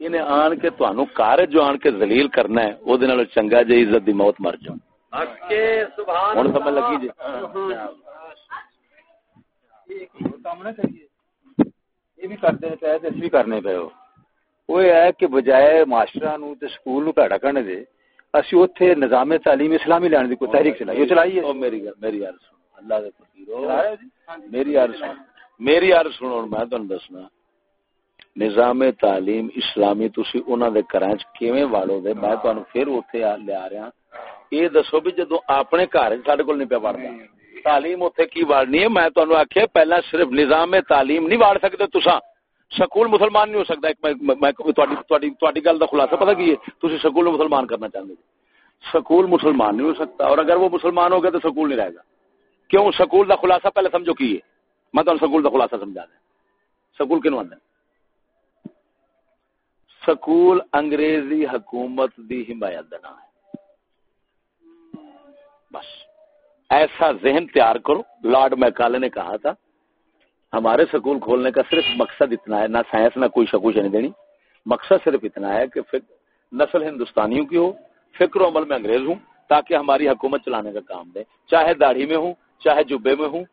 انہیں آن کے تانوں کار جو آن کے ذلیل کرنا ہے او دے نال چنگا جے عزت دی موت مر جاؤ ہوں سمجھ لگی جی یہ بھی کرتے پے بھی کرنے پے وہ ہے کہ بجائے نو تے سکول نو پیڑا کرنے دے اسی اوتھے نظام تعلیم اسلامی لین دی کوئی تحریک چلائی چلائی ہے میری میری عرض سن اللہ دے فقیرو میری عرض سن میری عرض سنو میں تانوں دسنا نظام تعلیم اسلامی تسی انہاں دے گھراں وچ کیویں والو دے؟ میں تانوں پھر اوتھے لے آ رہا۔ یہ دسو بھی جدو اپنے گھر سڈے کو نہیں پیا پڑھتا تعلیم اتنے کی واڑنی ہے؟ میں تمہیں آخیا پہلا صرف نظام تعلیم نہیں واڑ سکتے تسا سکول مسلمان نہیں ہو سکتا گل کا خلاصہ پتا کی ہے؟ تھی سکول مسلمان کرنا چاہتے سکول مسلمان نہیں ہو سکتا اور اگر وہ مسلمان ہو گیا تو سکول نہیں رہے گا۔ کیوں سکول کا خلاصہ پہلے سمجھو کی ہے؟ میں تمہیں سکول کا خلاصہ سمجھا دیا۔ سکول کنو آدھا سکول انگریزی حکومت دی حمایت دینا ہے۔ بس، ایسا ذہن تیار کرو۔ لارڈ میکالے نے کہا تھا، ہمارے سکول کھولنے کا صرف مقصد اتنا ہے، نہ سائنس نہ کوئی شکوش نہیں دینی۔ مقصد صرف اتنا ہے کہ نسل ہندوستانیوں کی ہو، فکر و عمل میں انگریز ہوں، تاکہ ہماری حکومت چلانے کا کام دے۔ چاہے داڑھی میں ہوں چاہے جبے میں ہوں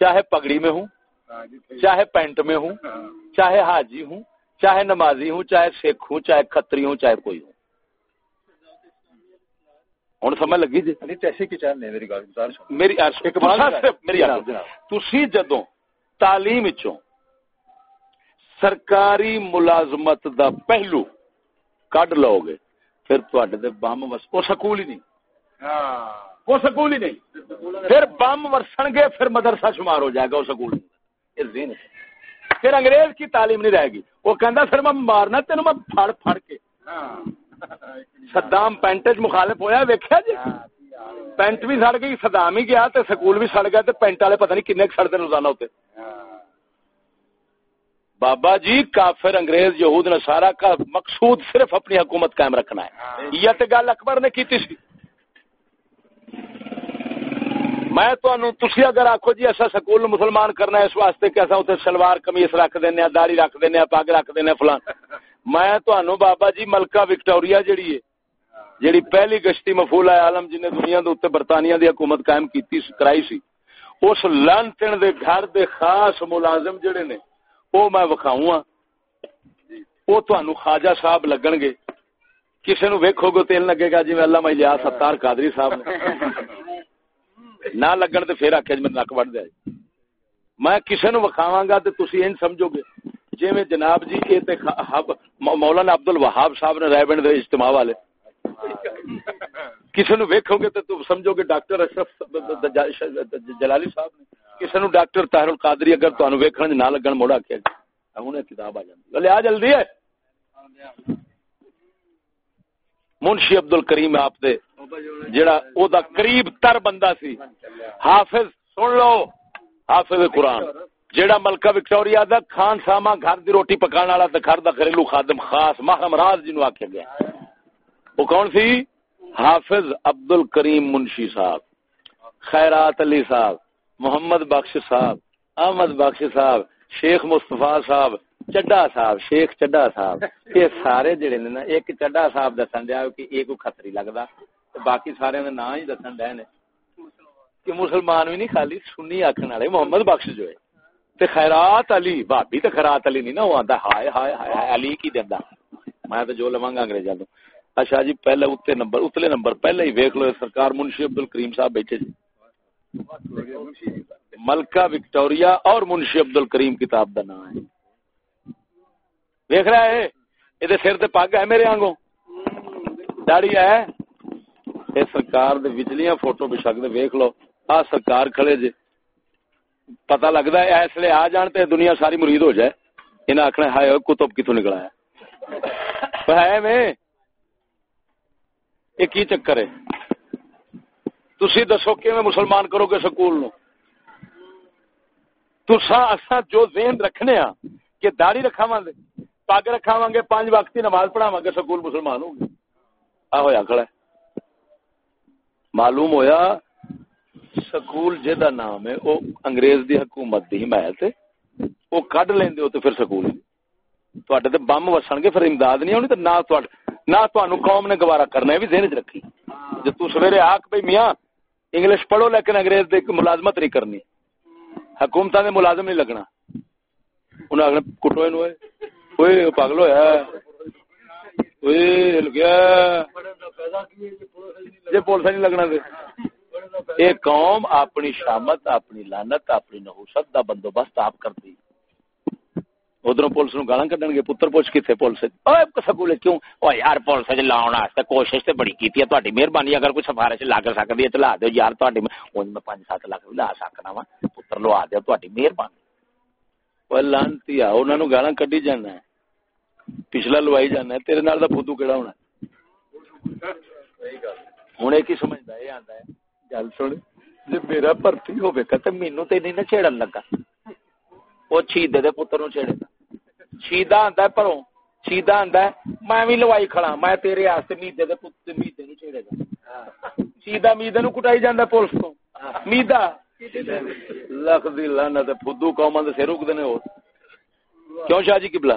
چاہے پگڑی میں ہوں چاہے پینٹ میں ہوں چاہے حاجی ہوں چاہے نمازی ہوں چاہے سکھ ہوں چاہے کتری ہوں چاہے کوئی ہوں۔ ہوں سمجھ لگی جی؟ میری میری تھی جدو تعلیم سرکاری ملازمت دا پہلو کڈ لو گے پھر تے بم وس وہ سکول ہی نہیں۔ وہ سکول ہی نہیں۔ پھر بم ورسن گے پھر مدرسہ شمار ہو جائے گا وہ سکول۔ پھر انگریز کی تعلیم نہیں رہے گی۔ وہ کہندا پھر میں مارنا تینوں میں پھڑ پھڑ کے۔ صدام پینٹ مخالف ہویا ویکھیا جی؟ پینٹ بھی سڑ گئی صدام ہی گیا تے سکول بھی سڑ گیا تے پینٹ والے پتہ نہیں کنے سڑتے روزانہ ہوتے بابا جی کافر انگریز یہود نصارا کا مقصود صرف اپنی حکومت قائم رکھنا ہے۔ یہ تو گل اکبر نے کی سی۔ میں تھی اگر آخو جی ایسا سکول مسلمان کرنا ہے اس واسطے کہ اتنے سلوار کمیس رکھ دینا داڑی رکھ دینا پگ رکھ دینا فلان [LAUGHS] میں تنوع بابا جی ملکہ وکٹوریا جیڑی ہے جیڑی پہلی گشتی مفول عالم جن نے دنیا دے اتنے برطانیہ دی حکومت قائم کیتی کرائی سی۔ اس لانتن دے گھر دے خاص ملازم جڑے نے وہ میں وکھاؤں وہ تنوع خواجہ صاحب لگن گے۔ کسی نو ویکو گے تین لگے گا جی میں میں لیا ستار قادری صاحب نے۔ [LAUGHS] نہ لگن تو پھر آخیا جی میں نک وڈ دیا میں کسی نو وکھاوا گا تو تھی این سمجھو گے۔ جی میں جناب جی یہ مولانا عبد الوہاب صاحب نے رائے بنڈ اجتماع والے۔ کسی نو ویکو گے تے تو سمجھو گے ڈاکٹر اشرف جلالی صاحب نے۔ کسی نو ڈاکٹر طاہر القادری اگر تو ویکھن جی نہ لگن موڑا آخیا جی ہوں کتاب آ جاتی لیا جلدی ہے۔ منشی عبد الکریم آپ دے، جڑا او دا قریب تر بندہ سی۔ حافظ سن لو، حافظ قرآن۔ جیڑا ملکہ وکٹوریا دا خان ساما گھر دی روٹی پکانا والا تے گھر دا گھریلو خادم خاص محرم راز جنوں آکھیا گیا۔ وہ کون سی؟ حافظ عبد الکریم منشی صاحب، خیرات علی صاحب، محمد بخش صاحب، احمد بخش صاحب، شیخ مصطفیٰ صاحب چڈا صاحب شیخ چڈا صاحب یہ سارے جڑے نے نا ایک چڈا صاحب دسن دیا کہ ایک خطری لگتا باقی سارے نے نا ہی دسن ڈے نے کہ مسلمان بھی نہیں خالی سنی آخر والے محمد بخش جو ہے تے خیرات علی بھابی تے خیرات علی نہیں نا وہ آتا ہائے ہائے ہائے علی کی دینا میں تو جو لواں گا انگریزاں تو اچھا جی پہلے اتنے نمبر اتلے نمبر پہلے ہی ویکھ لو سرکار منشی عبد الکریم صاحب بیٹھے جی ملکہ وکٹوریا اور منشی عبد الکریم کتاب کا نام ہے ویخ رہا ہے یہ سر تے پگ ہے میرے آنگوں۔ داڑی ہے۔ یہ سرکار دے وچلیاں فوٹو بشک دے ویکھ لو۔ آ سرکار کھڑے جے۔ پتہ لگدا ہے، اس لیے آ جان تے دنیا ساری مرید ہو جائے۔ انہاں آکھنا ہائے، کتب کتوں نکلا ہے؟ ہے میں۔ یہ کی چکر ہے؟ تسی دسو کہ میں مسلمان کرو گے سکول نو؟ تسا اسا جو ذہن رکھنے ہاں کہ داڑھی رکھاواں دے۔ پگ رکھاواں گے پانچ وقت کی نماز پڑھاواں گے سکول مسلمان ہو گے۔ آ ہویا کھڑا ہے۔ معلوم ہویا سکول جہاں نام ہے وہ انگریز دی حکومت دی حمایت وہ کڈ لیندے ہو تو پھر سکول۔ تواڈے تے بم وسن گے، پھر امداد نہیں ہونی تے نہ تواڈ، نہ تانوں قوم نے گوارا کرنا ہے، بھی ذہن وچ رکھی۔ جے تو سویرے آکھ بھئی میاں، انگلش پڑھو لیکن انگریز دے ملازمت نہیں کرنی۔ حکومتاں دے ملازم نہیں لگنا۔ انہاں اگلے کٹو اینو اوئے پاگل ہویا اوئے ہل گیا جے پولیس نہیں لگنا تے۔ اے قوم اپنی شامت، اپنی لعنت، اپنی نحوست دا بندوبست آپ کرتی۔ ادھر پولیس نو گالاں کڈن گے، پتر پوچھ کتے پولیس اوے سکول کیوں؟ او یار پولیس وچ لاون واسطے کوشش تے بڑی کیتی ہے تہاڈی مہربانی اگر کوئی سفارش لگ سکدی ہے تے لا دیو یار تہاڈی اون میں 5 7 لاکھ لا سکنا وا، پتر لوا دیو تہاڈی مہربانی۔ او لانتی آ، انہاں نو گالاں کڈی جانا ہے۔ پچھلا لوائی جانا ہے تیرے نال دا فوتو کیڑا ہونا ہن ایک ہی سمجھدا اے آندا ہے گل سن جے میرا بھرتی ہوے تے مینوں تے نہیں نہ چھیڑن لگا وہ چھیدے دے پتر نو چھیڑے گا شیدا آندا ہے پروں شیدا آندا ہے میں وی لوائی کھڑا میں تیرے واسطے میدے دے پتر میدے نو چھیڑے گا شیدا میدے نو کٹائی جاندا پولیس تو میدا لکھ دی لعنت فدو قوماں دے سر اگدے نے ہو کیوں شاہ جی قبلہ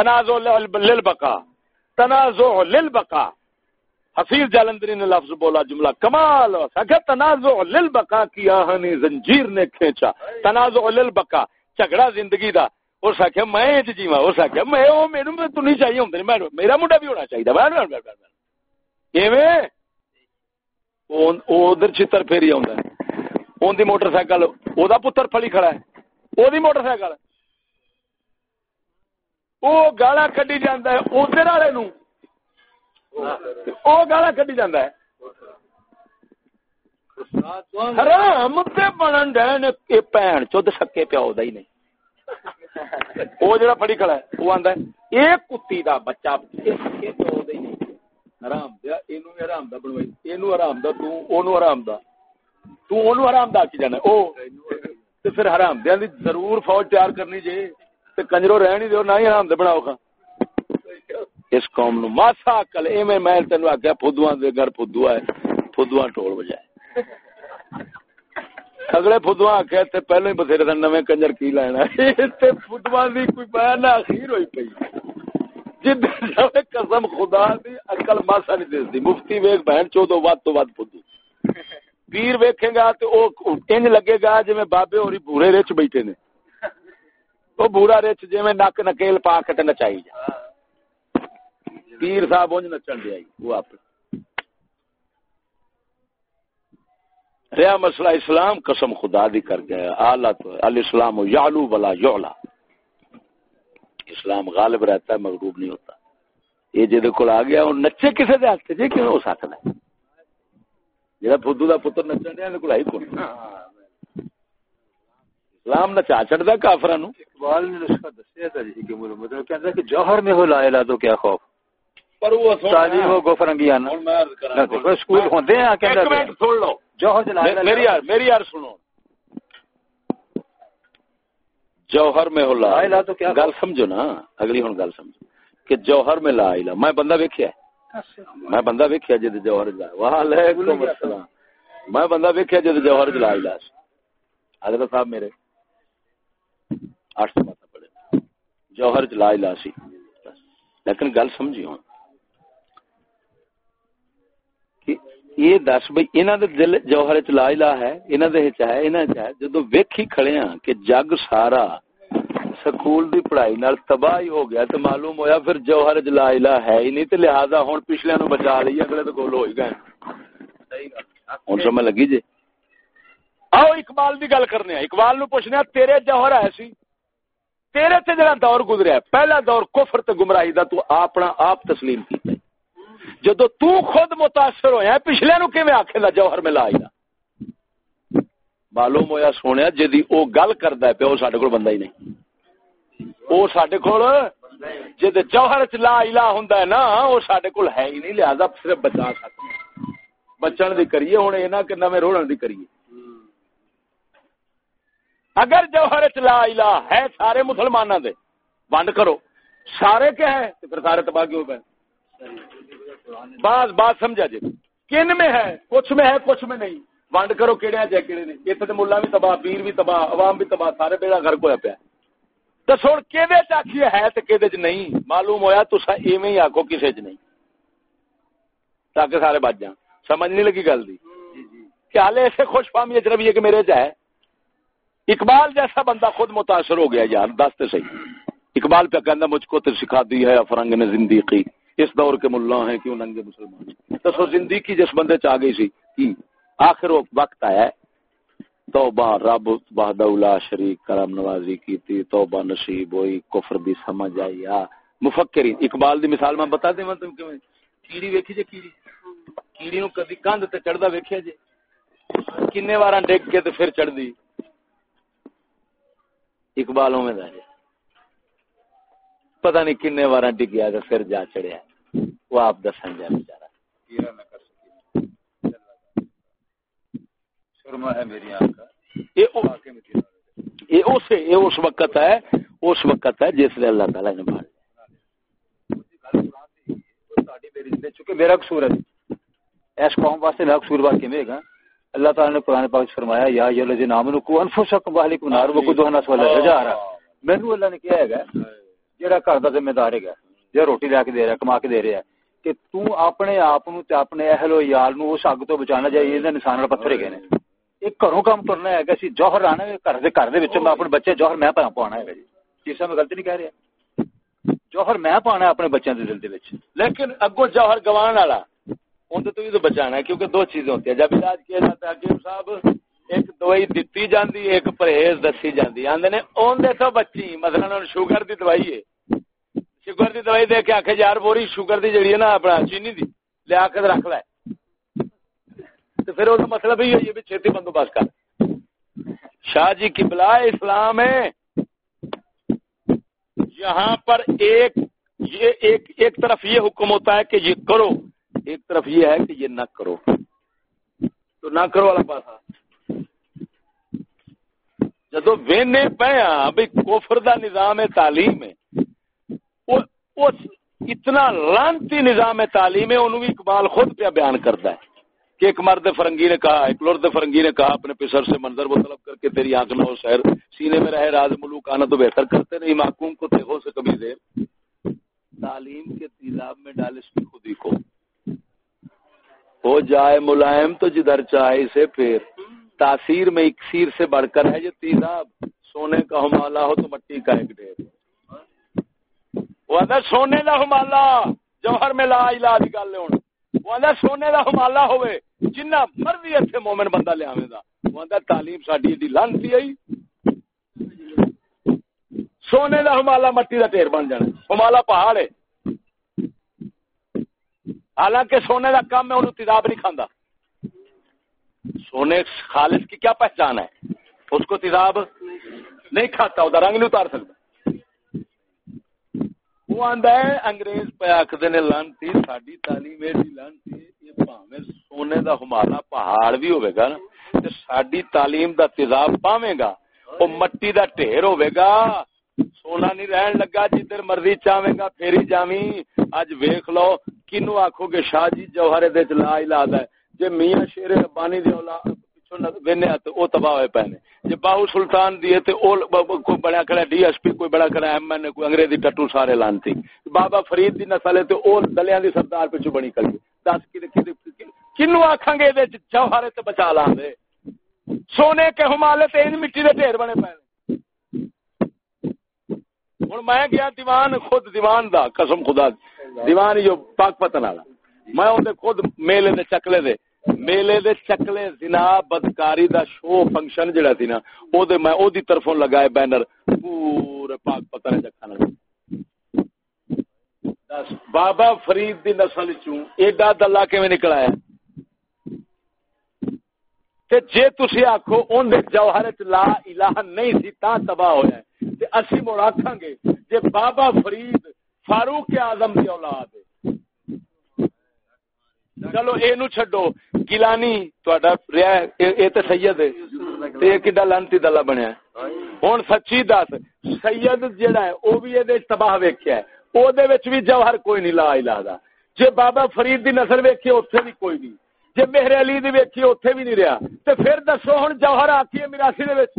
تنازع للبقا تنازع للبقا حفیظ جالندری نے لفظ بولا، جملہ کمال اگر تنازع للبقا کی آہنی زنجیر نے کھینچا، تنازع للبقا جھگڑا زندگی دا۔ اس آخیا میں جیوا اس آخیا میں وہ میرے میں تو نہیں چاہیے ہوں میرا منڈا بھی ہونا چاہیے۔ ادھر چتر پھیری آ موٹر سائیکل وہ پتر پلی کھڑا ہے۔ Motor cycle. وہ گالا کڈی جانا ہے ادھر والے نو گالا کڈی جانا ہے حرام تے بنن ڈے بھن چود سکے پیو دا ہی نہیں وہ جڑا پڑی کھڑا ہے وہ آندا ہے اے کتی دا بچہ اے سکے پیو دا ہی نہیں حرام دیا اینو حرام دا بنوائی اینو حرام دا تو اونو حرام دا تو اونو حرام دا کی جانا او تے پھر حرام دیا دی ضرور فوج تیار کرنی جے تے کنجرو رہنی دیو نہ ہی حرام دے، بناؤ کھا اس قوم نو ماسا عقل، ایویں میں تینو آکھیا پھدواں دے گھر پھدوا ہے پھدواں ٹول بجائے۔ اگلے پھدواں فدوا آخیا پہلے ہی بتھیرے تھے نویں کنجر کی لینا فدوا دی کوئی بیان اخیر ہوئی پی جد قسم خدا دی اکل ماسا نہیں دستی، مفتی ویک بہن چودو ود تو ود فدو۔ پیر ویکھے گا تو او انج لگے گا جی میں بابے اور بورے رچ بیٹھے نے۔ وہ بورا رچ جی میں نک نکیل پا کے نچائی جا۔ پیر صاحب انج نچن دیا وہ آپ۔ ریا مسئلہ اسلام قسم خدا دی کر گیا آلت الاسلام یعلو ولا یعلا۔ اسلام غالب رہتا ہے، مغروب نہیں ہوتا۔ یہ جہد کو آ گیا، وہ نچے کسے دے ہاتھ جی کیوں ہو سکتا ہے؟ جہاں فدو کا پتر نچن دیا کو آئی کون؟ اسلام نچا چڑھتا کافر اقبال نے نسخہ دسیا تھا جی کہ مطلب کہتا کہ جوہر میں ہو لا لا تو کیا خوف۔ پر وہ تعلیم ہو گو ہوندے ہیں کہندا سن لو۔ جوہر میری یار میری یار سنو۔ جوہر میں ہو لا الہ تو کیا گل سمجھو نا۔ اگلی ہن گل سمجھو۔ کہ جوہر میں لا الہ۔ میں بندہ ویکھیا میں بندہ ویکھیا جے جوہر لا وعلیکم السلام۔ میں بندہ ویکھیا جے جوہر لا الہ۔ حضرت صاحب میرے اٹھ سو پڑے جوہر جی، لا الہ سی لیکن گل سمجھی ہوں۔ یہ دس بھائی انہوں دے دل جوہر چ لا الہ ہے انہوں دے ہے، انہاں چ ہے۔ جدوں ویکھی کھڑے ہاں کہ جگ سارا سکول دی پڑھائی نال تباہ ہو گیا تے معلوم ہویا پھر جوہر چ لا الہ ہے ہی نہیں تے لہذا ہن پچھلے نو بچا لئی اگلے تے گول ہوئی گئے۔ ہن سمجھ لگی جی؟ آؤ اقبال دی گل کرنے اقبال نو پوچھنے تیرے جوہر ہے سی؟ تیرے تے جڑا دور گزریا پہلا دور کفر تے گمراہی دا تو اپنا آپ تسلیم کیتا جدو تو خود متاثر ہویا پچھلے نو کیویں آکھے دا جوہر میں لائی معلوم ہویا سونے جدی او گل کردا ہے پے او ساڈے کول بندہ ہی نہیں۔ او ساڈے کول جد جوہر چ لا الہ ہوندا ہے نا، او ساڈے کول ہے ہی نہیں، لہذا صرف بچا سکتے بچن دی کریے، ہن اے نہ کہ نویں روڑن دی کریے۔ اگر جوہر چ لا الہ ہے سارے مسلماناں دے ونڈ کرو۔ سارے کیا ہے پھر سارے تباہ کیوں پے بعض بات سمجھا جی۔ کن میں ہے؟ کچھ میں ہے کچھ میں نہیں۔ ونڈ کرو کہڑے جائے کہڑے نہیں۔ اتنے تو ملا بھی تباہ پیر بھی تباہ عوام بھی تباہ سارے بیڑا گھر کو پیا۔ تو سو کہ آخیے ہے تو کہ نہیں؟ معلوم ہوا تو ایویں ہی آکو کسی چ نہیں۔ تاکہ سارے بچ جان۔ سمجھ نہیں لگی گل دی۔ کہ حال ایسے خوش فہمی اچربی ہے کہ میرے چ ہے۔ اقبال جیسا بندہ خود متاثر ہو گیا، یار، دس تو صحیح۔ اقبال پہ کہنا مجھ کو تو سکھا دی ہے افرنگ نے زندگی۔ اس دور کے ملا ہیں کیوں ننگے مسلمان؟ تو سو زندگی جس بندے چ گئی سی، کی؟ آخر وقت آیا توبہ، رب بہد شریک، کرم نوازی کی تھی توبہ نصیب ہوئی، کفر دی سمجھ آئی۔ آ مفکرین، اقبال دی مثال میں بتا دیں تم کہ کیڑی ویکھی جے کیڑی؟ کیڑی نو کدی کندھ تے چڑھدا ویکھیا جے کنے واراں ڈگ کے تے پھر چڑھ دی اقبالوں میں دا جے پتہ نہیں کنے واراں ڈگیا تے پھر جا چڑھیا وہ آپ دسن جائے بیچارہ یہ اس وقت ہے۔ اس وقت ہے جس لیے اللہ تعالی نے مار میرا قصور ہے۔ اس قوم واسطے میرا قصور بات کیویں گا اللہ تعالی نے قرآن پاک فرمایا یا آمنوا کو انفسکم واہلکم نار الناس والحجارہ مینوں اللہ نے کیا ہے جڑا گھر دا ذمہ دار ہے جو روٹی لے کے دے رہا کما کے دے رہا کہ تو اپنے آپ نو تے اپنے اہل و یار نو اس اگ تو بچانا چاہیے یہ نشان والے پتھر گئے نے۔ ایک گھروں کام کرنا ہے کہ اسی جوہر آنا ہے گھر دے گھر دے وچ میں اپنے بچے جوہر میں پانا ہے جی کسا میں غلطی نہیں کہہ رہا۔ جوہر میں پانا ہے اپنے بچوں دے دل دے وچ۔ لیکن اگوں جوہر گوان والا اون تو تو بچانا ہے، کیونکہ دو چیزیں ہوتی ہیں۔ جب علاج کیا جاتا ہے، حکیم صاحب، ایک دوائی دتی جاندی، ایک پرہیز دسی جاندی۔ آندے نے اون دے تو بچی، مثلا شوگر دی دوائی ہے۔ شوگر دی دوائی دے کے آکھے، یار بوری، شوگر دی جڑی ہے نا اپنا چینی دی لیا کے رکھ لے۔ تو پھر وہ مطلب ہی ہے یہ بھی چھتی بندوبست کر۔ شاہ جی کی بلا اسلام ہے۔ یہاں پر ایک، یہ ایک ایک طرف یہ حکم ہوتا ہے کہ یہ کرو۔ ایک طرف یہ ہے کہ یہ نہ کرو۔ تو نہ کرو والا پاسا جدو وینے پیا ہاں، بھائی کوفر دا نظام تعلیم ہے۔ اتنا لانتی نظام تعلیم ہے انہوں بھی اقبال خود پہ بیان کرتا ہے کہ ایک مرد فرنگی نے کہا، ایک لرد فرنگی نے کہا، اپنے پسر سے منظر وہ طلب کر کے تیری آنکھ نہ ہو، شہر سینے میں رہے، راز ملوک آنا تو بہتر کرتے نہیں، محکوم کو تیغوں سے کبھی دیر تعلیم کے تیزاب میں ڈال اس کی خودی کو۔ ہو جائے ملائم تو جدھر چاہے اسے پھر۔ تاثیر میں اکثیر سے بڑھ کر ہے یہ تیزاب۔ سونے کا ہمالا ہو تو مٹی کا ایک ڈھیر۔ وہ سونے کا ہمالا جوہر میں لا الہ گل ہوں وہ سونے کا ہمالا ہوئے۔ جنہ مرضی اتنے مومن بندہ لیا وہ تعلیم ساری ایڈی لانتی آئی۔ سونے کا ہمالا مٹی کا ٹھیر بن جانا۔ ہمالا پہاڑ ہے۔ حالانکہ سونے کا کام ہے انہوں تیزاب نہیں کھانا سونے خالص کی کیا پہچان ہے؟ اس کو تیزاب نہیں کھاتا وہ رنگ نہیں اتار سکتا۔ وہ آندا ہے، انگریز پہ آخر نے، لانتی ساری تعلیم ایڈی لانتی یہ پاوے سونے دا ہمارا پہاڑ بھی ہوئے گا نا ساری تعلیم دا تیزاب پاوے گا وہ مٹی دا ٹھیر ہوئے گا۔ سونا نہیں رہن لگا، جدھر مرضی چاہے گا پھیری جاوی اج ویخ لو کنو آخو گے شاہ جی جوہر دے لا علاج ہے۔ جے میاں شیر ربانی دی اولاد پچھوں وینے تے او تباہ ہوئے پہنے جی باہو سلطان دیے تے او کوئی بڑا کھڑا ڈی ایس پی کوئی بڑا کھڑا ایم این کوئی انگریزی ٹٹو سارے لانتی۔ بابا فرید دی نسل ہے تے او دلیاں دی سردار پچھو بنی کر دس کی کنو آکھاں گے دے جوہر تے بچا لان دے۔ سونے کے ہمالے تے ان مٹی دے ڈھیر بنے پے ہوں میں گیا دیوان، خود دیوان دا، قسم خدا دی۔ دیوان جو پاک پتن والا۔ میں اندر خود میلے دے چکلے دے۔ میلے دے چکلے زنا بدکاری دا شو فنکشن جڑا سی نا، او دے میں او دی طرفوں لگائے بینر پورے پاک پتن جکھانا بابا فرید دی نسل چوں ایڈا دلہ کیویں نکل آیا؟ تے جے تسی آکھو اون دے جوہر وچ لا الہ نہیں سی، تا تباہ ہویا ہے۔ تے اسی مڑ آکھاں گے، جے بابا فرید فاروق اعظم دی اولاد ہے۔ چلو اے نو چھڈو، گیلانی تہاڈا ریا اے تے سید ہے۔ تے اے کڈا لانتی دلا بنیا ہن سچی دس، سید جیڑا ہے، او بھی اے تباہ ویکھیا ہے۔ او دے وچ بھی جوہر کوئی نہیں لا الہ دا جے بابا فرید دی نظر ویکھی اوتھے بھی کوئی نہیں جے مہر علی دی ویکھی اوتھے بھی نہیں رہیا تے پھر دسو ہن جوہر آکھی ہے میراثی دے وچ۔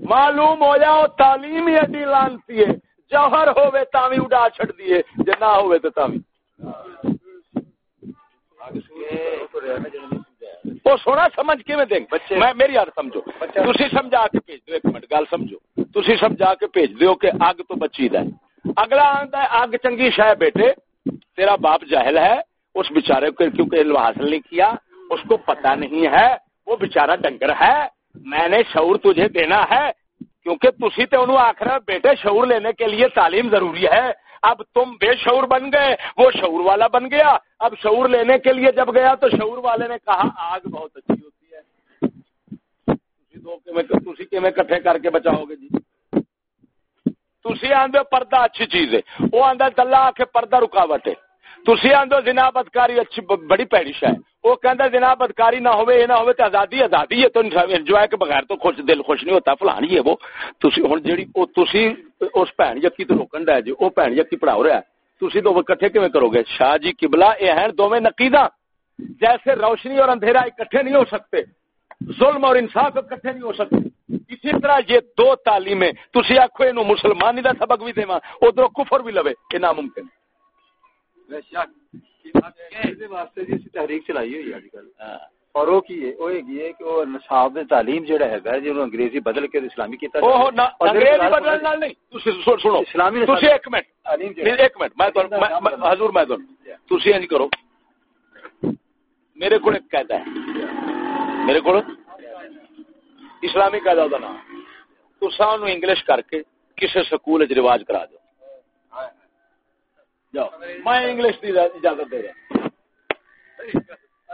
معلوم ہو جاؤ تعلیم ہی ایڈی لانتی ہے۔ جوہر ہوئے تاوی اڈا چھڑ دیے جے نہ ہوئے تو تاوی وہ سونا سمجھ کے میں دیکھ میں میری یاد سمجھو۔ تسی سمجھا کے بھیج دو ایک منٹ گل سمجھو۔ تسی سمجھا کے بھیج دیو کہ اگ تو بچی دا ہے۔ اگلا آندا ہے اگ چنگی شے بیٹے تیرا باپ جاہل ہے اس بیچارے کو کیونکہ علم حاصل نہیں کیا اس کو پتہ نہیں ہے وہ بیچارہ ڈنگر ہے۔ میں نے شعور تجھے دینا ہے، کیونکہ تسی تے انہوں آخر بیٹے، شعور لینے کے لیے تعلیم ضروری ہے۔ اب تم بے شعور بن گئے، وہ شعور والا بن گیا۔ اب شعور لینے کے لیے جب گیا تو شعور والے نے کہا، آگ بہت اچھی ہوتی ہے۔ میں کٹھے کر کے بچاؤ گے جی؟ تھی آدھے پردہ اچھی چیز ہے۔ وہ آدھا دلہ آ کے پردہ رکاوٹ ہے۔ تھی آدھو جنا بدکاری اچھی بڑی پیڑش ہے۔ وہ کہندا جناب، بدکاری نہ ہوئے، یہ نہ ہوئے تے آزادی آزادی ہے تو انجوائے کے بغیر تو خوش دل خوش نہیں ہوتا فلان یہ وہ۔ تسی ہن جیڑی، او تسی اس بہن یکی تو روکن دا جی او بہن یکی پڑھاو رہا ہے۔ تسی تو اکٹھے کیویں کرو گے؟ شاہ جی قبلہ، اے ہیں دوویں نقیداں۔ جیسے روشنی اور اندھیرا اکٹھے نہیں ہو سکتے، ظلم اور انصاف اکٹھے نہیں ہو سکتے۔ اسی طرح یہ دو تعلیمیں، تسی آکھو اینو مسلمانی دا سبق بھی دیواں ادھر کفر بھی لوے، یہ ناممکن ہے۔ تحریک چلائی ہوئی۔ اور وہ کی ہے؟ وہ ہے کہ وہ نصاب تعلیم جڑا ہے جو انگریزی بدل کے اسلامی کیتا اوہ انگریزی بدل نال نہیں تسی سنو اسلامی تسی ایک منٹ ایک منٹ میں تو حضور میں تو تسی انج کرو۔ میرے کو ایک قاعدہ ہے۔ میرے کو اسلامی قاعدہ دا نام تسا انگلش کر کے کسی سکول رواج کرا دو۔ جاؤ۔ میں انگلش کی اجازت دے رہا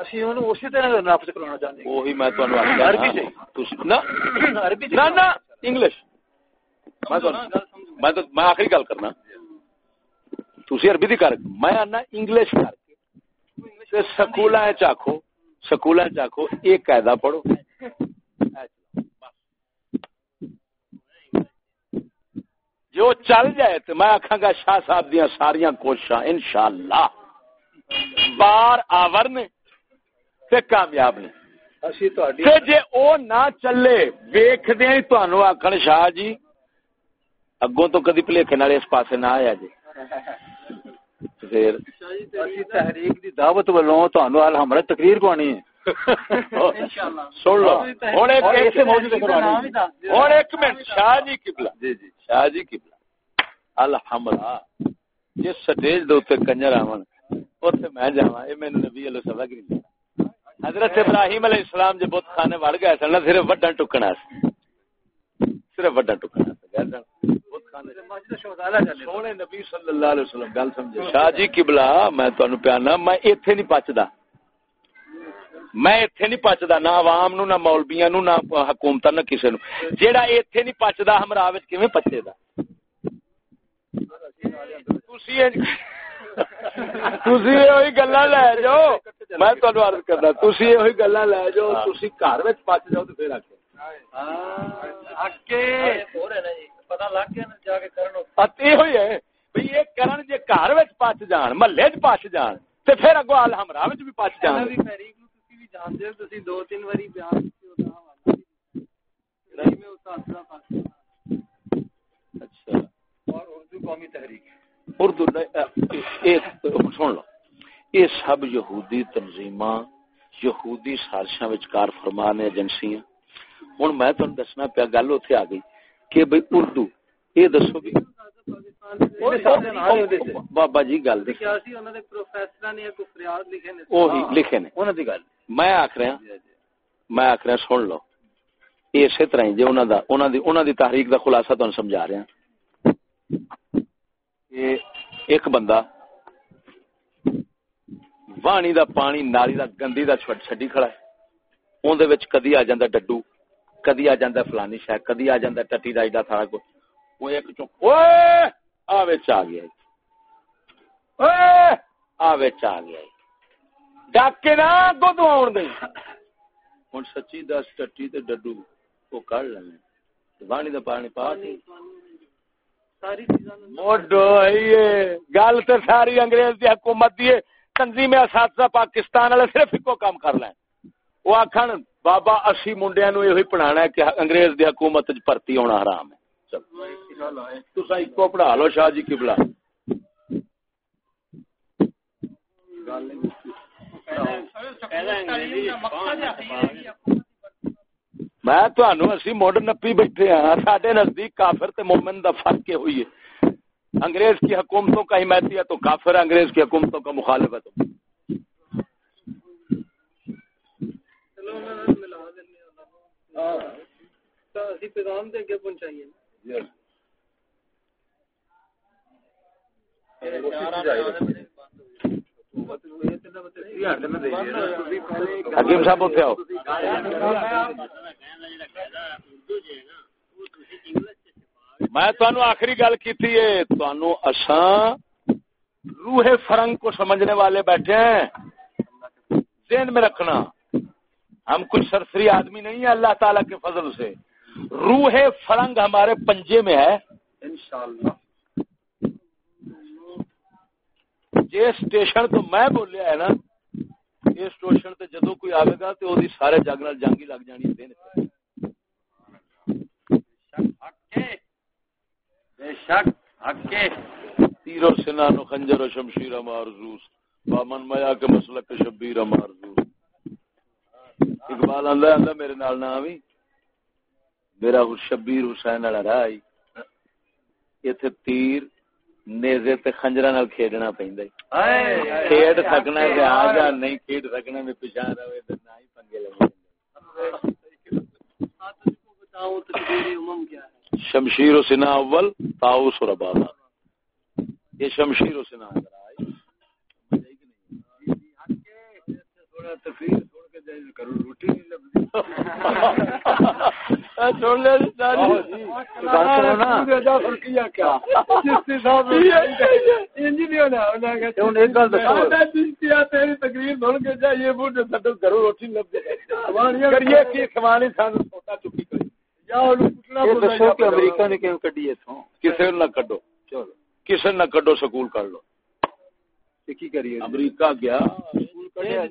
اسی اونوں اسی طرح نافذ کرانا چاہندے وہی میں تانوں آکھیا عربی سے۔ نہ۔ عربی نہ نہ انگلش۔ میں میں تو میں آخری گل کرنا۔ تھی عربی دی کر۔ میں آنا انگلش کر کے۔ سکول چاخو سکول چاخو ایک قاعدہ پڑھو۔ جو چل جائے تو میں آخا گا شاہ صاحب دیا ساریا کوشش ان شاء اللہ بار آور نے تے کامیاب نے۔ جی او نہ چلے ویخ دیا تہن آخر شاہ جی۔ اگوں تو کدی پلیکے والے اس پاسے نہ آیا جی تحریک دی دعوت والوں تقریر کو آنی ہے سن لو۔ ہوں ایک منٹ شاہ جی جی جی۔ شاہ جی کبلا الحملہ جس سٹیج دے کنجر آن اتنے میں جا یہ میرے نبی اللہ سبق نہیں۔ حضرت ابراہیم علیہ السلام جو بت خانے وڑ گئے سن صرف وڈا ٹکنا صرف وڈا ٹکنا سونے نبی صلی اللہ علیہ وسلم، گل سمجھے شاہ جی قبلہ، میں تانوں پیانا، میں ایتھے نہیں پچدا۔ میں ایتھے نہیں پچدا نہ عوام نو نہ مولویاں نو نہ حکومت نہ کسے نو۔ جیڑا ایتھے نہیں پچدا ہمراہ وچ کیویں پچے دا؟ تسی تسی وہی گلا لے جاؤ۔ میں تانوں عرض کردا تسی وہی گلا لے جاؤ تسی گھر وچ پچ جاؤ تے پھر آکھو۔ پتہ لگ گیا نا جا کے کرن اتے ہوئی ہے بھئی یہ کرن جے گھر وچ پچ جان محلے وچ پچ جان تے پھر اگوں ال ہمراہ وچ بھی پچ جان۔ اچھا اور اردو قومی تحریک اردو سن لو یہ سب یہودی تنظیم یہودی سازشاں کار فرمان ایجنسیاں ہوں میں تم دسنا پیا گل اتنے آ گئی کہ بھائی اردو یہ دسو بھی بابا جی گل لکھے نے میں آخ رہا میں آخ رہا سن لو اسی طرح جی انہوں دی تحریک دا خلاصہ تمہیں سمجھا رہا ایک بندہ وانی دا پانی نالی دا گندی دا چھڈی کھڑا ہے اون دے وچ کدی آ جاندا ڈڈو کدی آ جاندا فلانی شے کدی آ جاندا ٹٹی دا ایڈا سارا کو وہ ایک اوئے! آ گیا آ گیا ڈاک کے دے۔ ہن سچی دس ٹٹی تے ڈڈو وہ دا پانی پا گل تو ساری انگریز دی حکومت دی تنظیم اساتذہ پاکستان والے صرف ایک کام کر لیں۔ وہ آخر بابا اسی منڈیا نو یہ پڑھانا ہے کہ انگریز دی حکومت بھرتی ہونا حرام ہے۔ پڑھا لو شاہ جی بلا میں اسی مڈ نپی بیٹھے ہاں سڈے نزدیک کافر تے مومن دا فرق ہوئی ہے۔ انگریز کی حکومتوں کا حمایتی ہے تو کافر انگریز کی حکومتوں کا مخالف ہے تو پیغام دے کے پہنچائیے۔ حکیم صاحب اتنے آؤ میں تہن آخری گل کی روح فرنگ کو سمجھنے والے بیٹھے ہیں ذہن میں رکھنا ہم کچھ سرسری آدمی نہیں ہیں اللہ تعالی کے فضل سے روح فرنگ ہمارے پنجے میں ہے انشاءاللہ جس اسٹیشن تو میں بولیا ہے نا اس اسٹیشن تے جدو کوئی آئے گا تو وہ سارے جگ نال جنگ ہی لگ جانی دن تیرو سنانو خنجر و شمشیر میا کے مسلک شبیر اقبال آندا آندا میرے نال نہ آویں۔ میرا شبیر حسین والا راہ ایتھے تیر نیزے تے خنجراں نال کھیڈنا پیندا ہے۔ کھیڈ سکنا ہے آ جا نہیں کھیڈ سکنا میں پیچھا رہے تو نہ ہی پنگے لگے شمشیر و سنا اول تاؤس اور ابادا یہ شمشیر و سنا تفریح [LAUGHS] امریکہ نے کیوں کڈی کسی نہ کڈو۔ کسی نہ کڈو سکول کر لو۔ کی کریے؟ امریکہ گیا۔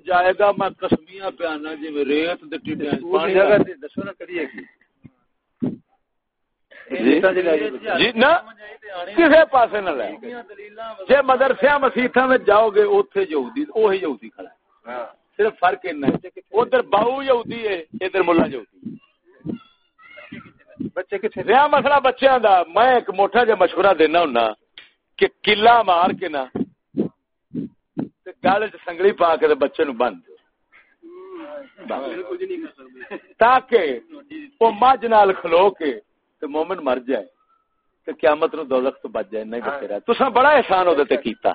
جائے گا میں کسمیاں پہ آنا جی ریت دسو نا کریے جی۔ نہ کسی پاس نہ لے۔ جی مدرسے مسیحا میں جاؤ گے اتنے یہودی وہی یہودی کھڑا ہے۔ ہاں۔ صرف فرق اتنا ہے۔ ادھر بہو یہودی ہے ادھر ملا یہودی۔ بچے کتنے رہا مسئلہ بچوں کا میں ایک موٹا جا مشورہ دینا ہوں کہ کلا مار کے نا گل چ سنگلی پا کے بچے نو بند۔ تاکہ وہ مجھ نال کھلو کے تے مومن مر جائے تے قیامت نو دولت تو بچ جائے، نہیں بچے رہا تساں بڑا احسان اودے تے کیتا۔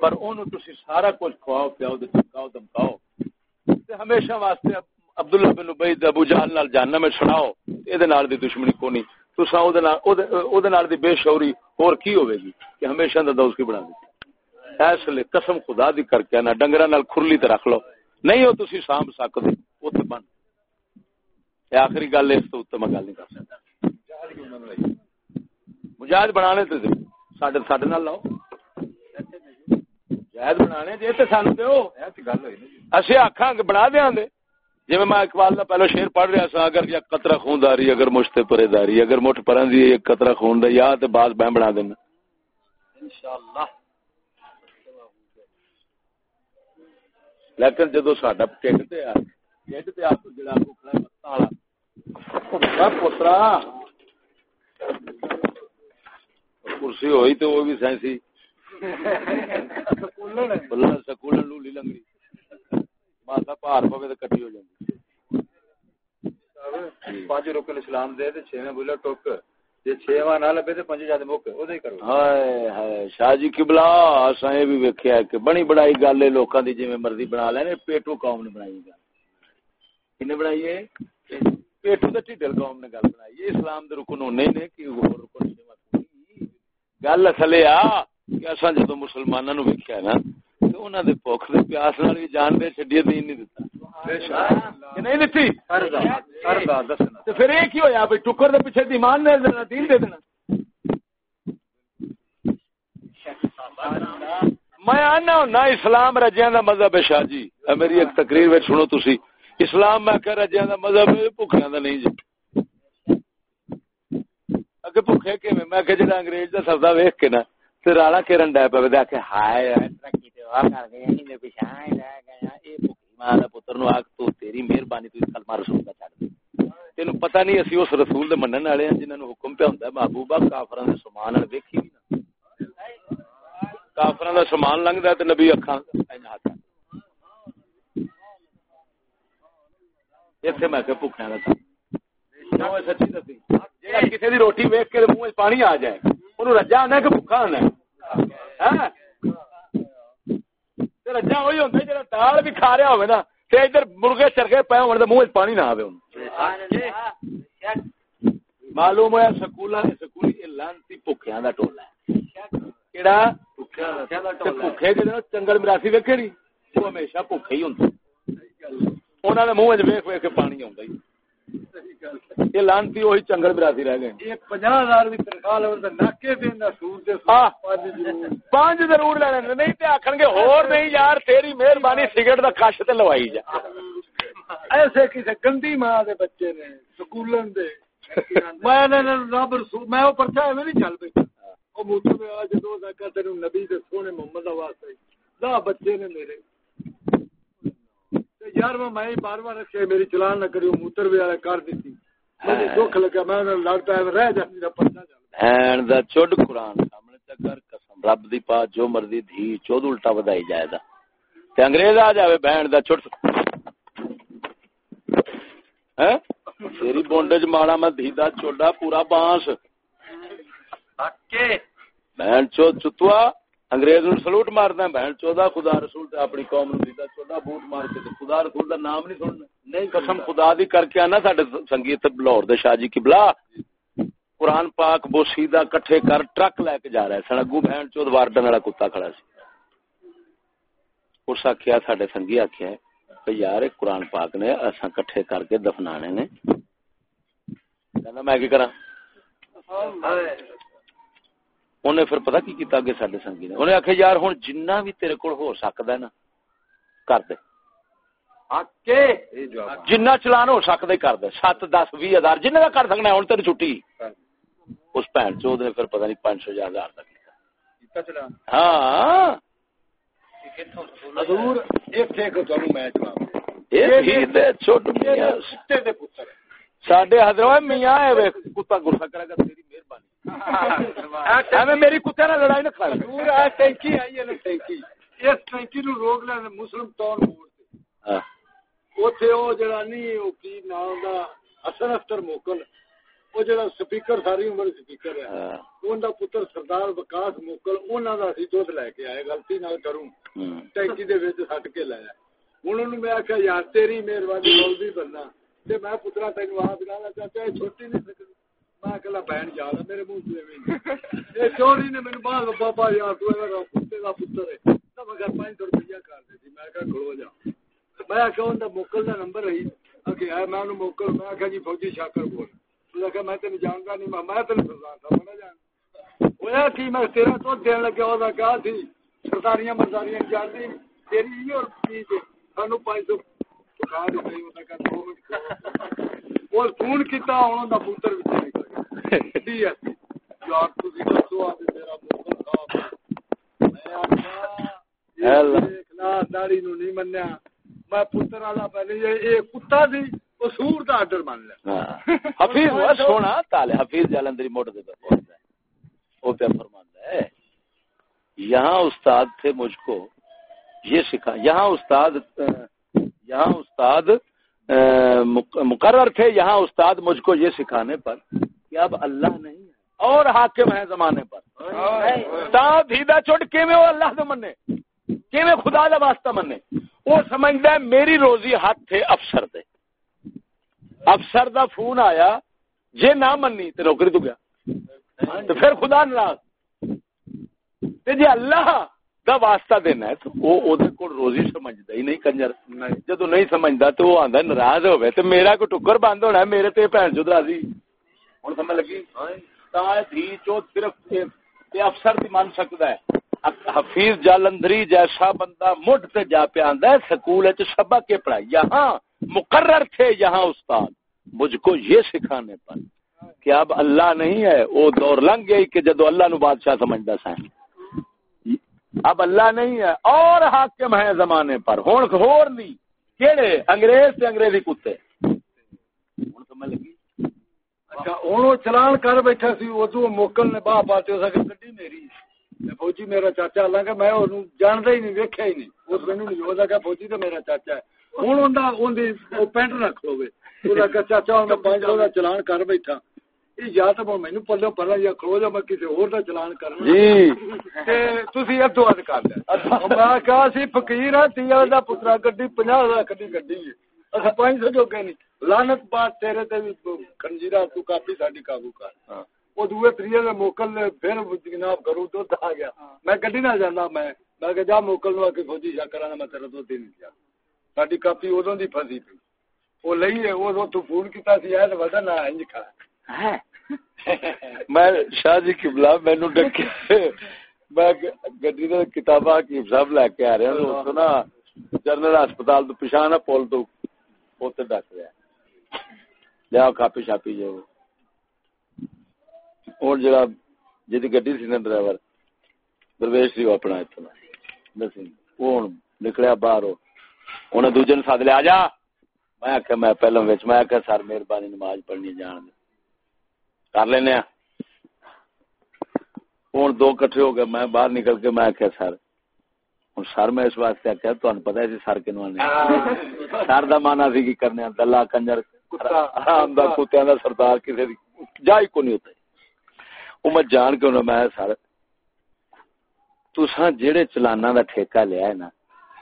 پر اونوں تسی سارا کچھ کھواؤ، پیاؤ تے چمکاؤ دمکاؤ تے ہمیشہ واسطے عبداللہ بن ابی ابو جہل نال جہنم میں چھڑاؤ۔ اے دے نال دی دشمنی کونی۔ تساں او دے نال او دے نال دی بے شعوری، اور کی ہوے گی کہ ہمیشہ دا دوست کی بنا دی ایسے قسم خدا دی کر کے نہ ڈنگر نال کھرلی تے رکھ لو۔ نہیں ہو تسی سامب سکدے اوتھے بن۔ اے آخری گل اس تو اوتے میں گل نہیں کر سکدا مجاہد بنانے تے ساڈے ساڈے نال لاؤ۔ مجاہد بنانے جے تے سانو دیو گل ہوئی اسی آکھاں کہ بنا دیاں دے۔ جی میں اقبال کا پہلو شیر پڑھ رہا سا اگر یا قطرہ خون داری اگر مشتے پرے داری اگر مٹھ پرن دی ایک قطرہ خون دا یا تے بعد بہن بنا دینا۔ انشاءاللہ۔ لیکن جدو ساڈا ٹھڈ تے آ ٹھڈ تے آپ جڑا بکھڑا متا والا۔ پترا کرسی ہوئی تو وہ بھی سائنسی سکول لولی لنگڑی۔ ماسا پار پوے تو کٹی ہو جاتی پانچ روکل اسلام دے تے چھویں بولا ٹوک۔ شاہ جی کبلا اساں بھی ویکھیا کہ بڑی بڑائی گل ہے لوکاں دی جویں مرضی بنا لینے پیٹو قوم نے بنائی گل کنے بنائی ہے پیٹو تے قوم نے گل بنائی ہے اسلام دے رکن ہونے نے کہ ہور رکن گل اصل آ کہ اساں جدوں مسلماناں نو ویکھیا نا تے انہاں دے بھوک دے پیاس نال وی جان دے چھڈیے دین نہیں دتا نہیں دتی پھر یہ کی بھائی ٹکر دے پیچھے ایمان دے دینا دین دے دینا۔ میں آنا ہونا اسلام رجیا دا مذہب ہے شاہ جی۔ میری ایک تقریر میں سنو تسی۔ اسلام میں کہ رجیا دا مذہب بھوکھیا دا نہیں جی۔ اگے بھوکے کے میں کہ جڑا انگریز دا سودا ویکھ کے نا تے رالا کیرن ڈے پے کہ ہائے ترقی تے کر گئے نہیں پیچھے رہ گیا اے ماں پتر نو آگ تو تیری مہربانی تو کلمہ رسول دا چھڑ دے تینو پتہ نہیں اسی اس رسول دے منن والے ہیں جنہاں نو حکم پہ ہوندا ہے، محبوبہ کافراں دے سامان نال ویکھی بھی نہ کافراں دا سامان لنگدا تے نبی اکھاں این ہاتھ ایتھے میں کہ بھکھیاں دا نو سچی دسی؟ جیڑا کسے دی روٹی ویکھ کے منہ وچ پانی آ جائے، اونوں رجا آنا کہ بھکھا آنا ہے؟ ہاں؟ رجا وہی ہوتا جا دال بھی کھا رہا ہوئے نا ادھر مرغے چرگے پے ہو منہ پانی نہ آئے معلوم ہوا سکول سکولی لانتی بکیا کا ٹولا چنگل مراسی ویکے نی وہ ہمیشہ بکے ہی ہوں انہوں نے منہ ویک ویک پانی آ یہ لانتی وہی چنگل براسی رہ گئے۔ ہزار پانچ ضرور لینے نہیں تو آخر گے ہور نہیں یار تیری مہربانی سگریٹ کا کش تے لوائی جا۔ ایسے کسی گندی ماں دے بچے نے سکول میں وہ پرچا ایویں نہیں چل پی وہ موتر میں آج دو تین نبی دے سونے محمد واسطے دہ بچے نے میرے۔ یار میں بار بار رکھے میری چلان نہ کریو موتر بھی کر دیتی دکھ لگا میں لڑتا رہ جاتی قرآن سامنے چکر قسم رب دی پا جو مرضی دھی چود الٹا ودائی جائے دا۔ تے انگریز آ جاوے بہن دا چھٹ ہیں تیری بونڈے چ ماڑا میں دھی دا چوڈا پورا بانس۔ بہن چو چتوا۔ انگریز نو سلوٹ ماردا بہن چودا خدا رسول تے اپنی قوم نو دیتا چودا بوٹ مار کے تے خدا رسول دا نام نہیں سننا۔ نہیں، قسم خدا دی کر کے انا ساڈے سنگیت لاہور دے شاہ جی قبلہ۔ قرآن پاک بوسیدہ کٹھے کر ٹرک لے کے جا رہا ہے۔ سن سڑگو بہن چود واردن والا کتا کھڑا سی۔ اس آخیا ساڈے سنگی آخیا کہ یار قرآن پاک نے اساں کٹھے کر کے دفنانے نے۔ کہنا، میں کی کراں؟ انہیں پھر پتہ کی کیتا اگے ساڈے سنگی نے انہیں آخیا یار ہن جنہ بھی تیرے کول ہو سکدا ہے نا کر دے جنہ چلان ہو سکتا ہی کر دے سات دس بھی ہزار جنہ کا کر سکنا ہوں تیری چھٹی اس بھن چود نے پھر پتہ نہیں پانچ سو یا ہزار تک ہاں حضور ایتھے کو تانوں میں جواب یہ بھی دے چھوٹ میاں کتے دے پتر ساڈے حضرت میاں وے کتا غصہ کرے گا تیری مہربانی۔ ایویں میری کتے نال لڑائی نہ کر۔ حضور آ ٹینکی آئی ہے نا ٹینکی۔ اس ٹینکی نو روک لے مسلم تون موڑ تے۔ اوتھے او جڑا نہیں او کی نام دا حسن اختر موکل او جڑا سپیکر ساری عمر سپیکر ہے۔ اون دا پتر سردار وکاس موکل انہاں دا سی دودھ لے کے آئے غلطی نال کروں۔ ٹینکی دے وچ سٹ کے لایا ہن میں آکھیا یار تیری مہربانی مولوی بننا۔ تے میں پترا تینوں آ بنا لا چاچا اے چھوٹی نہیں سکدی میں کلا بہن جا رہا میرے منہ سے اے چوری نے بابا یار تو کتے دا پتر ہے 500 روپیہ کر دے میں کہا کھڑو جا میں ان موکل کا نمبر رہی آگے آیا میں انہوں موکل میں آخیا جی فوجی شاکر بول اس کہا میں تین جانتا نہیں میں میں تین سردار تھا میں جان ہویا کی میں تیرا تو دین لگا کہا تھی سرداریاں مرداریاں جانتی تیری یہ اور کی سانو پانچ سو چکا دیتے کہا فون کیتا انہوں دا پوتر بھی نکل گیا ہے یار تسی دسو آ میرا موکل صاحب میں آخیا دیکھنا داڑی نو نہیں منیا میں پتر والا پہلے یہ کتا سی وہ سور کا آرڈر مان لیا ہاں۔ حفیظ وہ سونا تالے حفیظ جالندری موٹر دے پر پہنچتا ہے۔ وہ پہ فرماتا ہے یہاں استاد تھے مجھ کو یہ سکھا یہاں استاد یہاں استاد مقرر تھے یہاں استاد مجھ کو یہ سکھانے پر کہ اب اللہ نہیں ہے۔ اور حاکم ہے زمانے پر۔ تا دھیدا چوٹ کے میں وہ اللہ سے مننے؟ کہ میں خدا دا واسطہ مننے؟ وہ سمجھدا ہے میری روزی ہاتھ تھے افسر دے۔ افسر دا فون آیا جے نہ مننی تے نوکری تو گیا۔ تو پھر خدا ناراض۔ تے جے اللہ دا واسطہ دینا ہے تو وہ او دے کول روزی سمجھدا ہی نہیں کنجر۔ جدو نہیں سمجھدا تو وہ آندا ناراض ہوے تے میرا کوئی ٹکر بند ہونا ہے میرے تے بھن چود راضی ہن سمجھ لگی دھی چو صرف تے افسر دی من سکدا ہے حفیظ جالندری جیسا بندہ مڈ تے جا پہ آندا ہے سکول وچ سبق کے پڑھائی یہاں مقرر تھے یہاں استاد مجھ کو یہ سکھانے پر کہ اب اللہ نہیں ہے وہ دور لنگ گئی کہ جدو اللہ نو بادشاہ سمجھدا سا اب اللہ نہیں ہے اور حاکم ہے زمانے پر ہون ہور نہیں کیڑے انگریز تے انگریزی کتے ہن سمجھ لگی اچھا چلان کر بیٹھا سی ادو موکل نے باہ پاتے گڈی میری۔ فوجی میرا چاچا حالانکہ میں انہوں جانتا ہی نہیں ویکیا ہی نہیں۔ اس مینو نہیں ہو سکا فوجی تو میرا چاچا ہے۔ ہوں پینٹ رکھ لو چاچا میں پانچ سو کا چلان کر بیٹھا۔ یا تو مینو پلو پہلا یا کھلو جا میں کسی اور چلان کرنا۔ جی۔ ادو اد کر لیا۔ میں کہا سی فقیر ہاں تی کا پترا گڈی پناہ ہزار کڈی گڈی ہے۔ اصل پانچ سو جو کہ نہیں لانت بات تیرے تے کنجیرا تو کافی ساڈی قابو کر۔ وہ دوے تریے دے موکل نے پھر جناب کرو دودھ آ گیا۔ میں گڈی نہ جانا میں میں کہ جا موکل نو کے فوجی شا کرانا میں تیرا دودھ نہیں دیا ساڈی کافی ادوں دی پھسی پئی۔ وہ لئی ہے وہ تو فون کیتا سی ہے تے ودا نہ انج کھا۔ [LAUGHS] میں شاہ جی قبلہ مینوں ڈکے۔ میں گڈی دے کتاباں کی صاحب لے کے آ رہا ہوں تو نا جنرل ہسپتال تو پچھانا پول تو اوتے ڈک رہا لیا کاپی شاپی جو۔ اور جڑا جی گڈی سی نا ڈرائیور، درویش سی اپنا اتنا۔ دسی، وہ ہوں نکلیا باہر انہیں دوجے نے ساتھ لیا جا۔ میں آخیا میں پہلے میں آخیا سر مہربانی نماز پڑھنی جان۔ کر لینا ہوں دو کٹھے ہو گئے، میں باہر نکل کے میں آخیا سر ہوں سر میں اس واسطے آخیا تمہیں پتا ہے سر کنو آنے سر دا مانا سی کی کرنے دلہ کنجر حرام دا کتیا دا سردار کسی جا ہی کو نہیں ہوتا۔ وہ میں جان کے انہوں میں سر تساں جہے چلانا دا ٹھیکہ لیا ہے نا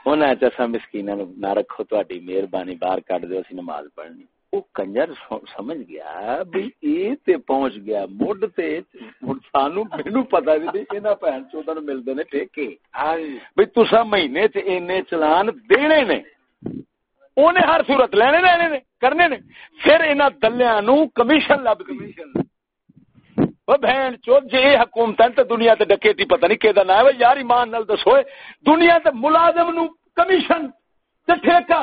انہیں چسا مسکین نہ رکھو تاری مہربانی باہر کٹ دو اسی نماز پڑھنی۔ وہ کنجر سمجھ گیا بھی اے تے پہنچ گیا مڈ تے سانو مینوں پتہ نہیں بھی انہاں بہن چوداں نوں ملدے نے ٹھیکے ہاں جی۔ بھی تساں مہینے تے اینے چلان دینے نے۔ اونے ہر صورت لینے لینے نے کرنے نے۔ پھر انہاں دلیاں نو کمیشن لب وہ بہن چود جے حکومت تے دنیا تے ڈکیتی پتہ نہیں کیدا نہ ہے۔ یار ایمان نال دسو دنیا تے ملازم نو کمیشن تے ٹھیکہ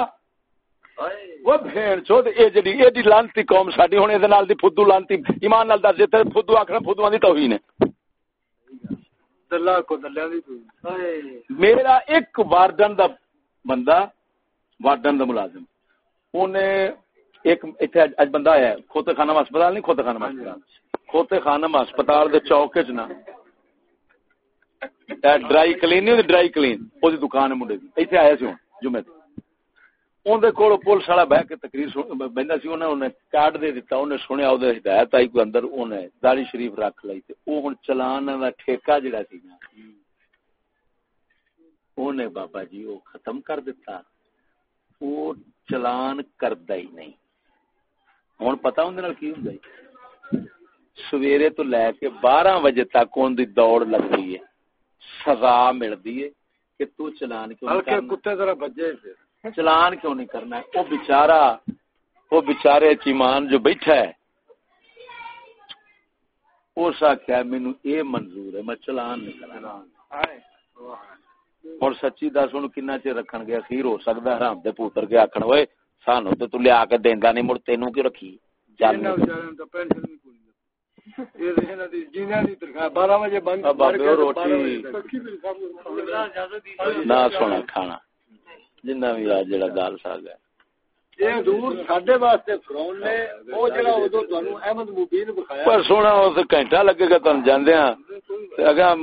وہ بھین چود اے جڑی اے دی لانتی قوم ساڈی ہن اے نال دی فدو لانتی ایمان نال دس تے فدو آکھنا فدوان دی توہین ہے۔ دلہ کو دلیاں دی میرا ایک وارڈن دا بندہ وارڈن دا ملازم۔ اونے ایک ایتھے اج بندہ آیا ہے کھوتے خانم ہسپتال نہیں کھوتے خانم ہسپتال۔ کھوتے خانم ہسپتال دے چوک وچ نا ڈرائی کلین نہیں ڈرائی کلین او دی دکان ہے منڈے دی۔ ایتھے آیا سی ہن جمعے تے اون دے کول پولیس والا بیٹھ کے تقریر بیندا سی انہاں نے کارڈ دے دتا انہیں سنیا او دے ہدایت آئی کوئی اندر داڑھی شریف رکھ لئی تے او ہن چلان دا ٹھیکہ جڑا سی نا۔ اونے بابا جی وہ ختم کر دیتا چلان کردا ہی نہیں۔ ہن پتہ اون دے نال کی ہوندا ہے؟ سویرے تو لے کے بارہ بجے تک اون دی دوڑ لگدی ہے۔ سزا ملدی ہے کہ تو چلان کیوں کتے ذرا بجے پھر۔ چلان کیوں نہیں کرنا ہے؟ وہ بیچارہ وہ بیچارے چیمان جو بیٹھا ہے اس آخیا مینو یہ منظور ہے میں چلان نہیں کرنا۔ اور سچی دس ہوں کنا چر رکھن گیا؟ خیر ہو سکتا حرام دے پوتر کے آخر ہوئے سانو تو تو لیا کے دینا نہیں مڑ تینوں کی رکھی؟ نوں تنخواہ 12 بجے بند اب بابے کر کے روٹی- 12 بجے تک۔ نہ سونا کھانا۔ جنہ بھی آج جڑا دال ساگ ہے پر سونا گھنٹہ لگے گا تن جاندے ہاں۔ اگا